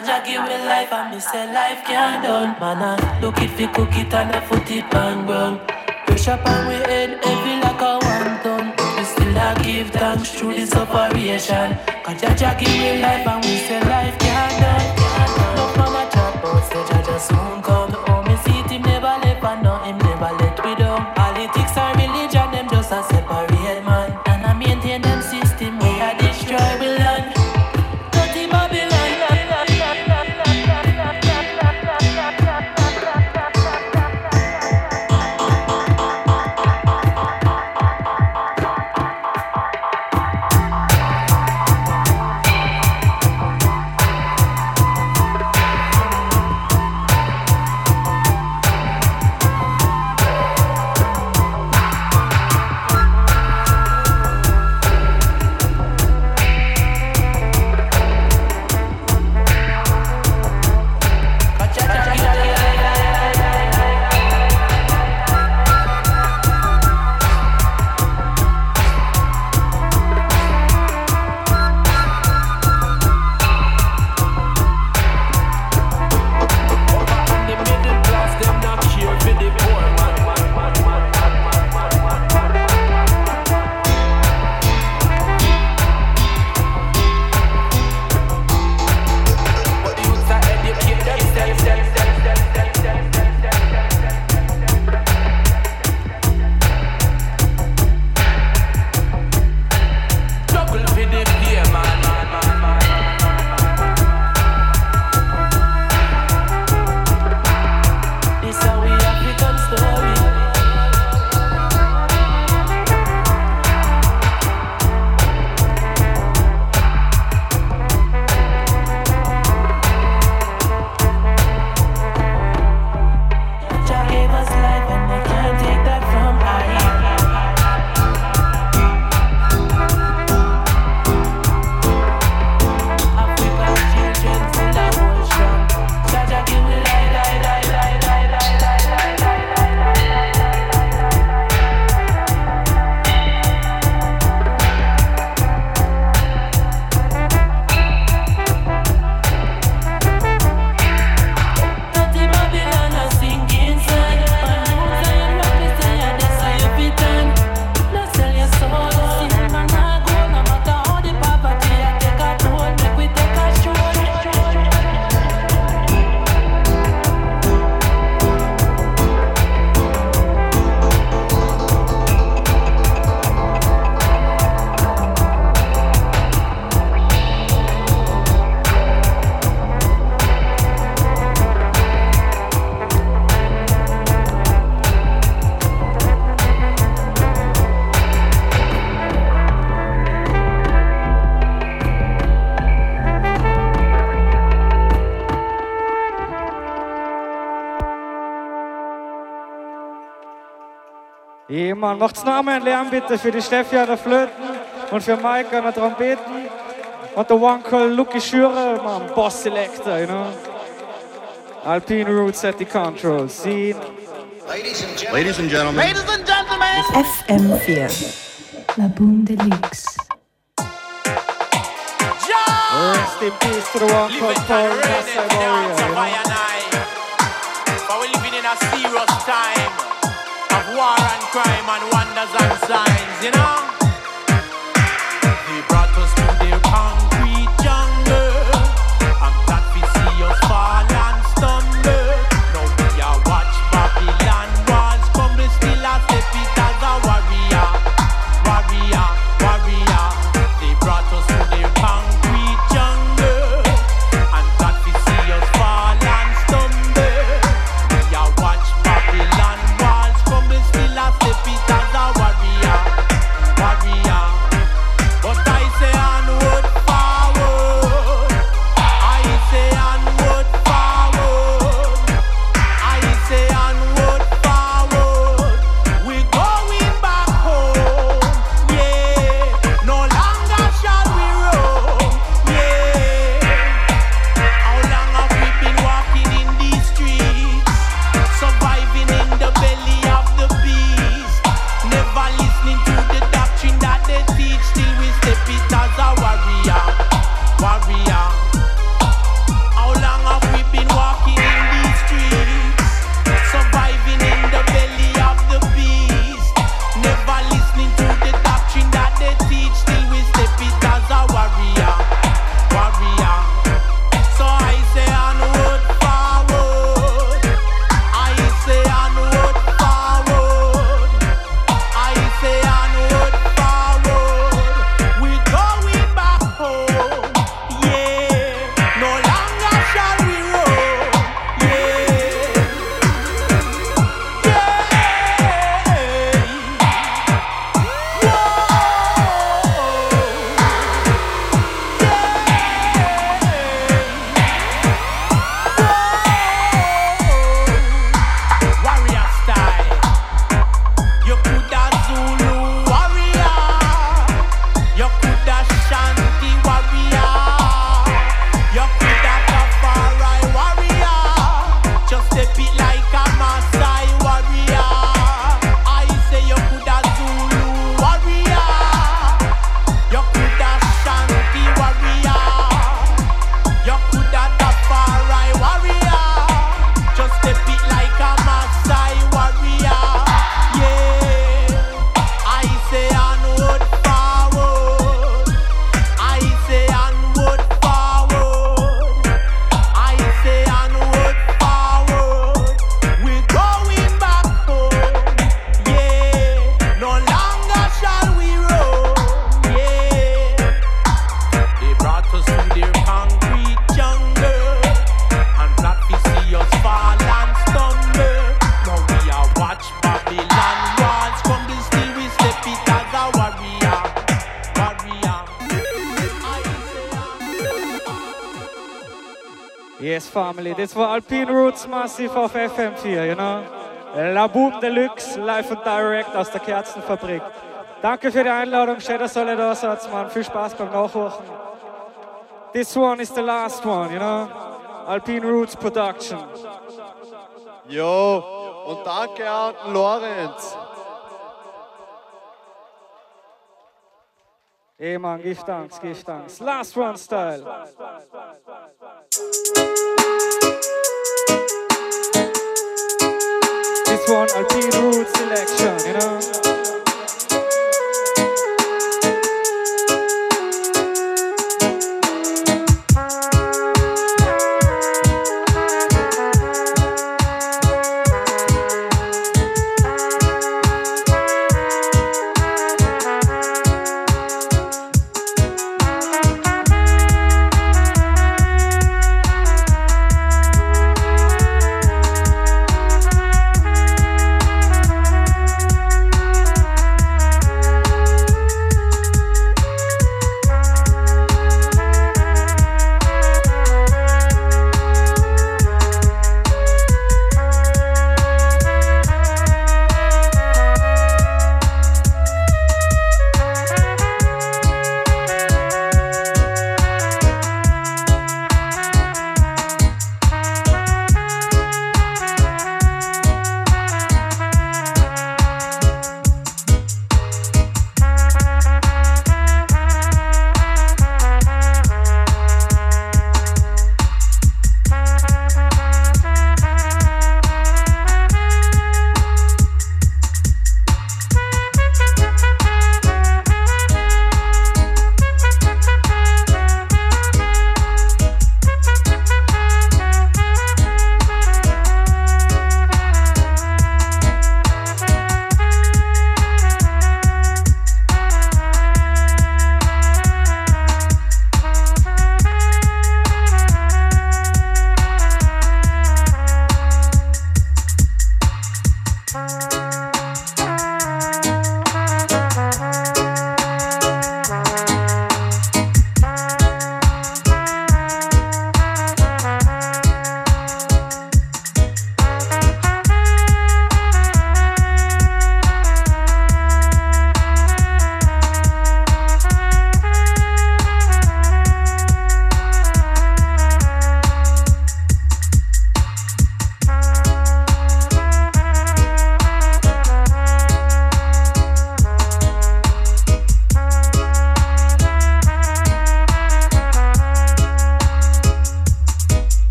Jaja give me life and me say life can't done. Man, I look if we cook it and I put it on ground. Pressure on we head heavy like a one ton. We still a give thanks through the separation. Cause give me life and we say life Mann, macht's noch einmal einen Lärm bitte für die Steffi an der Flöten und für Mike an der Trompeten und der One Call Lucky Schürer, Mann, Boss Selector, you know. Alpine Roots at the control. Scene. Ladies and gentlemen. Ladies and gentlemen. FM4. La Boom Deluxe. Rest in peace to the One Call Paul Massive Warrior, you know. But we're living in a serious time war and crime and wonders and signs, you know. Family. Das war Alpine Roots Massive auf FM4, you know? La Boom Deluxe, live und direct aus der Kerzenfabrik. Danke für die Einladung. Schön, dass alle da seid, Mann. Viel Spaß beim Nachhören. This one is the last one, you know? Alpine Roots Production. Jo, und danke an den Lorenz. Hey, man, give thanks, give thanks. Last one style. This one, Alpine Roots selection, you know?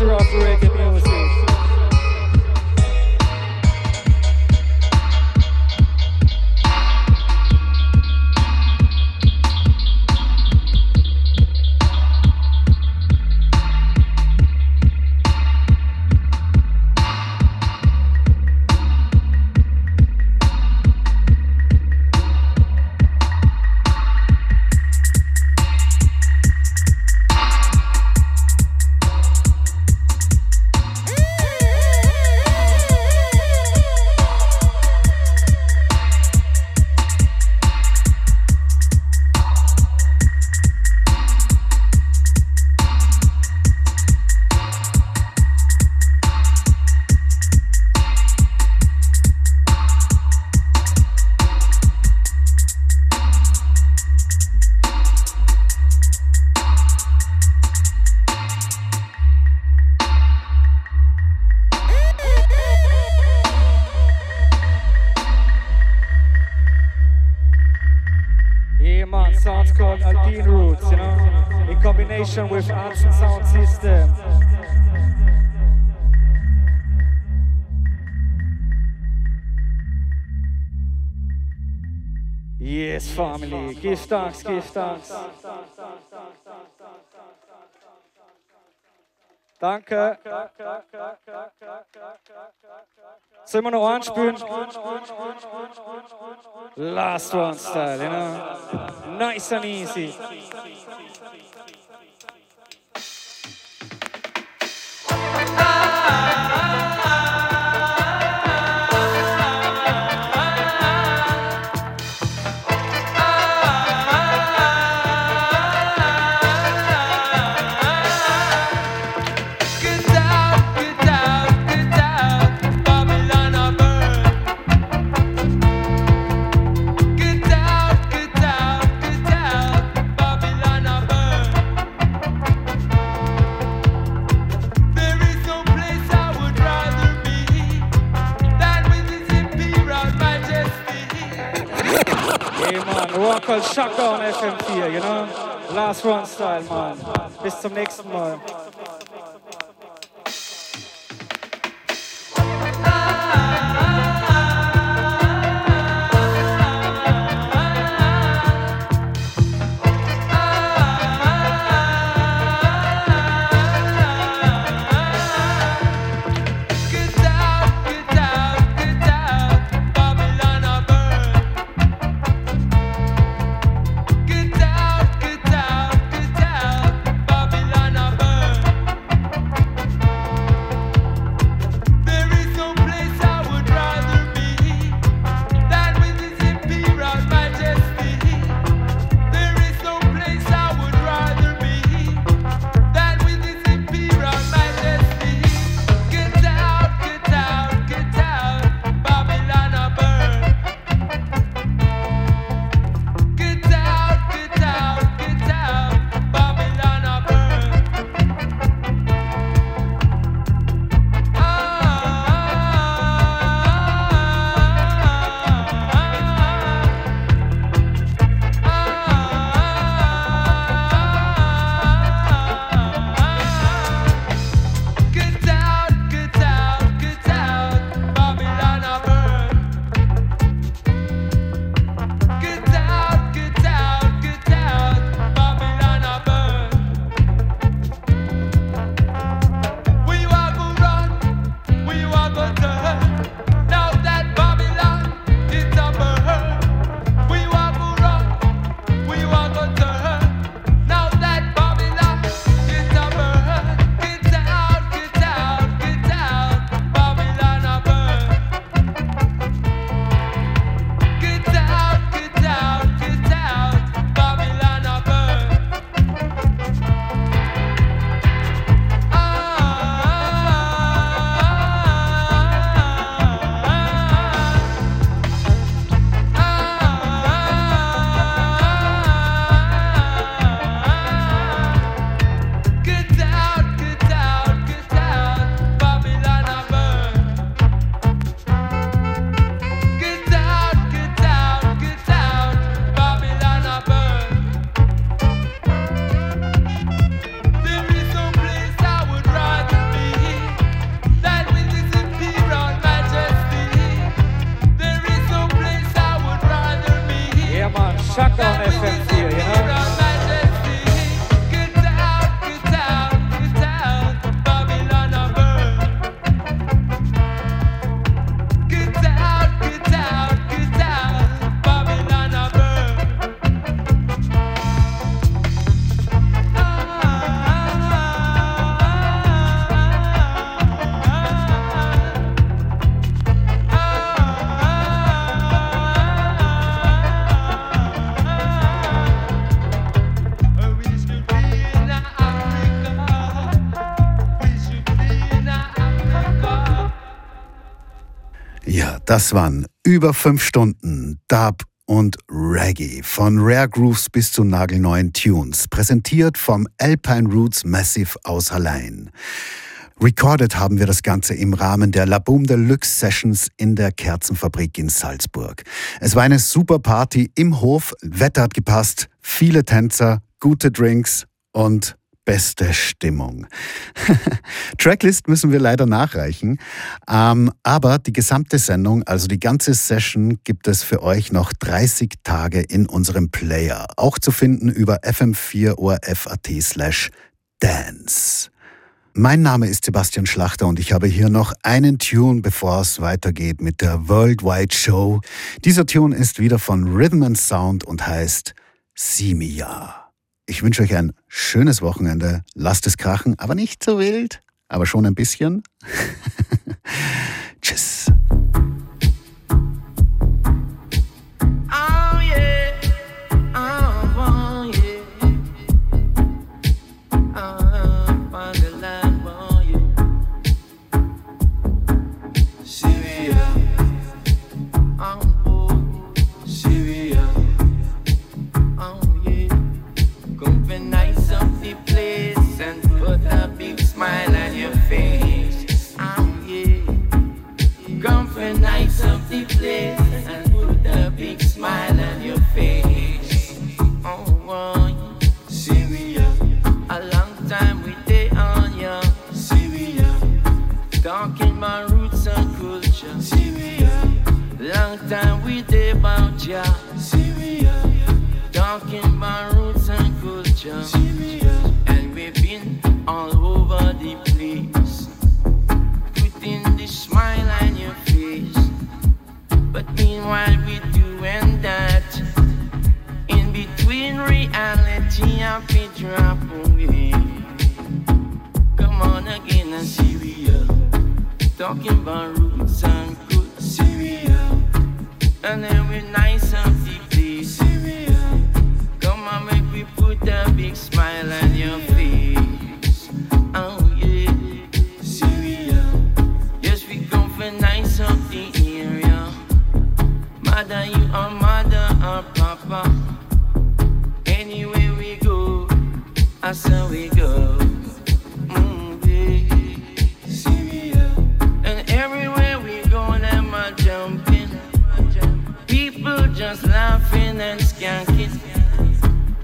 Original roots Yes, family, give thanks, give thanks. Danke. Sollen wir noch anspülen? Last one style, you know? Nice and easy. Called Shaka on FM4, you know? Last one style, man. Bis zum nächsten Mal. Das waren über fünf Stunden Dub und Reggae von Rare Grooves bis zu nagelneuen Tunes, präsentiert vom Alpine Roots Massive aus Hallein. Recorded haben wir das Ganze im Rahmen der La Boom Deluxe Sessions in der Kerzenfabrik in Salzburg. Es war eine super Party im Hof, Wetter hat gepasst, viele Tänzer, gute Drinks und beste Stimmung. Tracklist müssen wir leider nachreichen, ähm, aber die gesamte Sendung, also die ganze Session, gibt es für euch noch 30 Tage in unserem Player, auch zu finden über fm4orf.at slash dance. Mein Name ist Sebastian Schlachter und ich habe hier noch einen Tune, bevor es weitergeht mit der Worldwide Show. Dieser Tune ist wieder von Rhythm and Sound und heißt Simia. Ich wünsche euch ein schönes Wochenende. Lasst es krachen, aber nicht so wild, aber schon ein bisschen. Tschüss. Tinha pediu a pungi. Come on again and Syria. Talking about roots and good Syria. And then we nice and deeply Syria. Come on, make we put a big smile on your face. Oh yeah, Syria. Yes, we come for nice of the area. Mother, you are mother or papa. ourselves we go. Mm, and everywhere we go, them are jumping. People just laughing and skanking.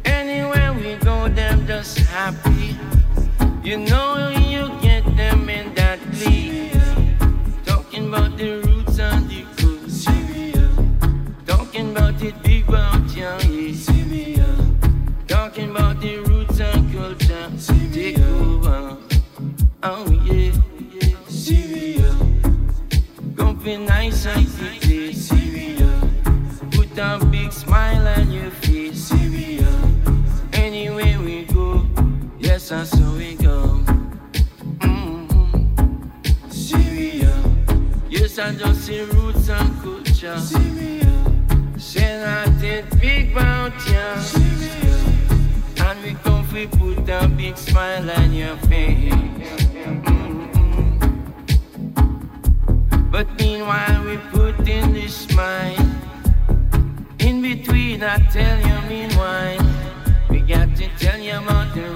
Anywhere we go, them just happy. You know you get them in that league. Talking about the guess that's how we go. Mm-hmm. Syria. Yes, I just see roots and culture. See me, Syria. Say that it See me Syria. And we come we put a big smile on your face. Mm-hmm. But meanwhile, we put in this smile. In between, I tell you, meanwhile, we got to tell you about the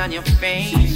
on your face.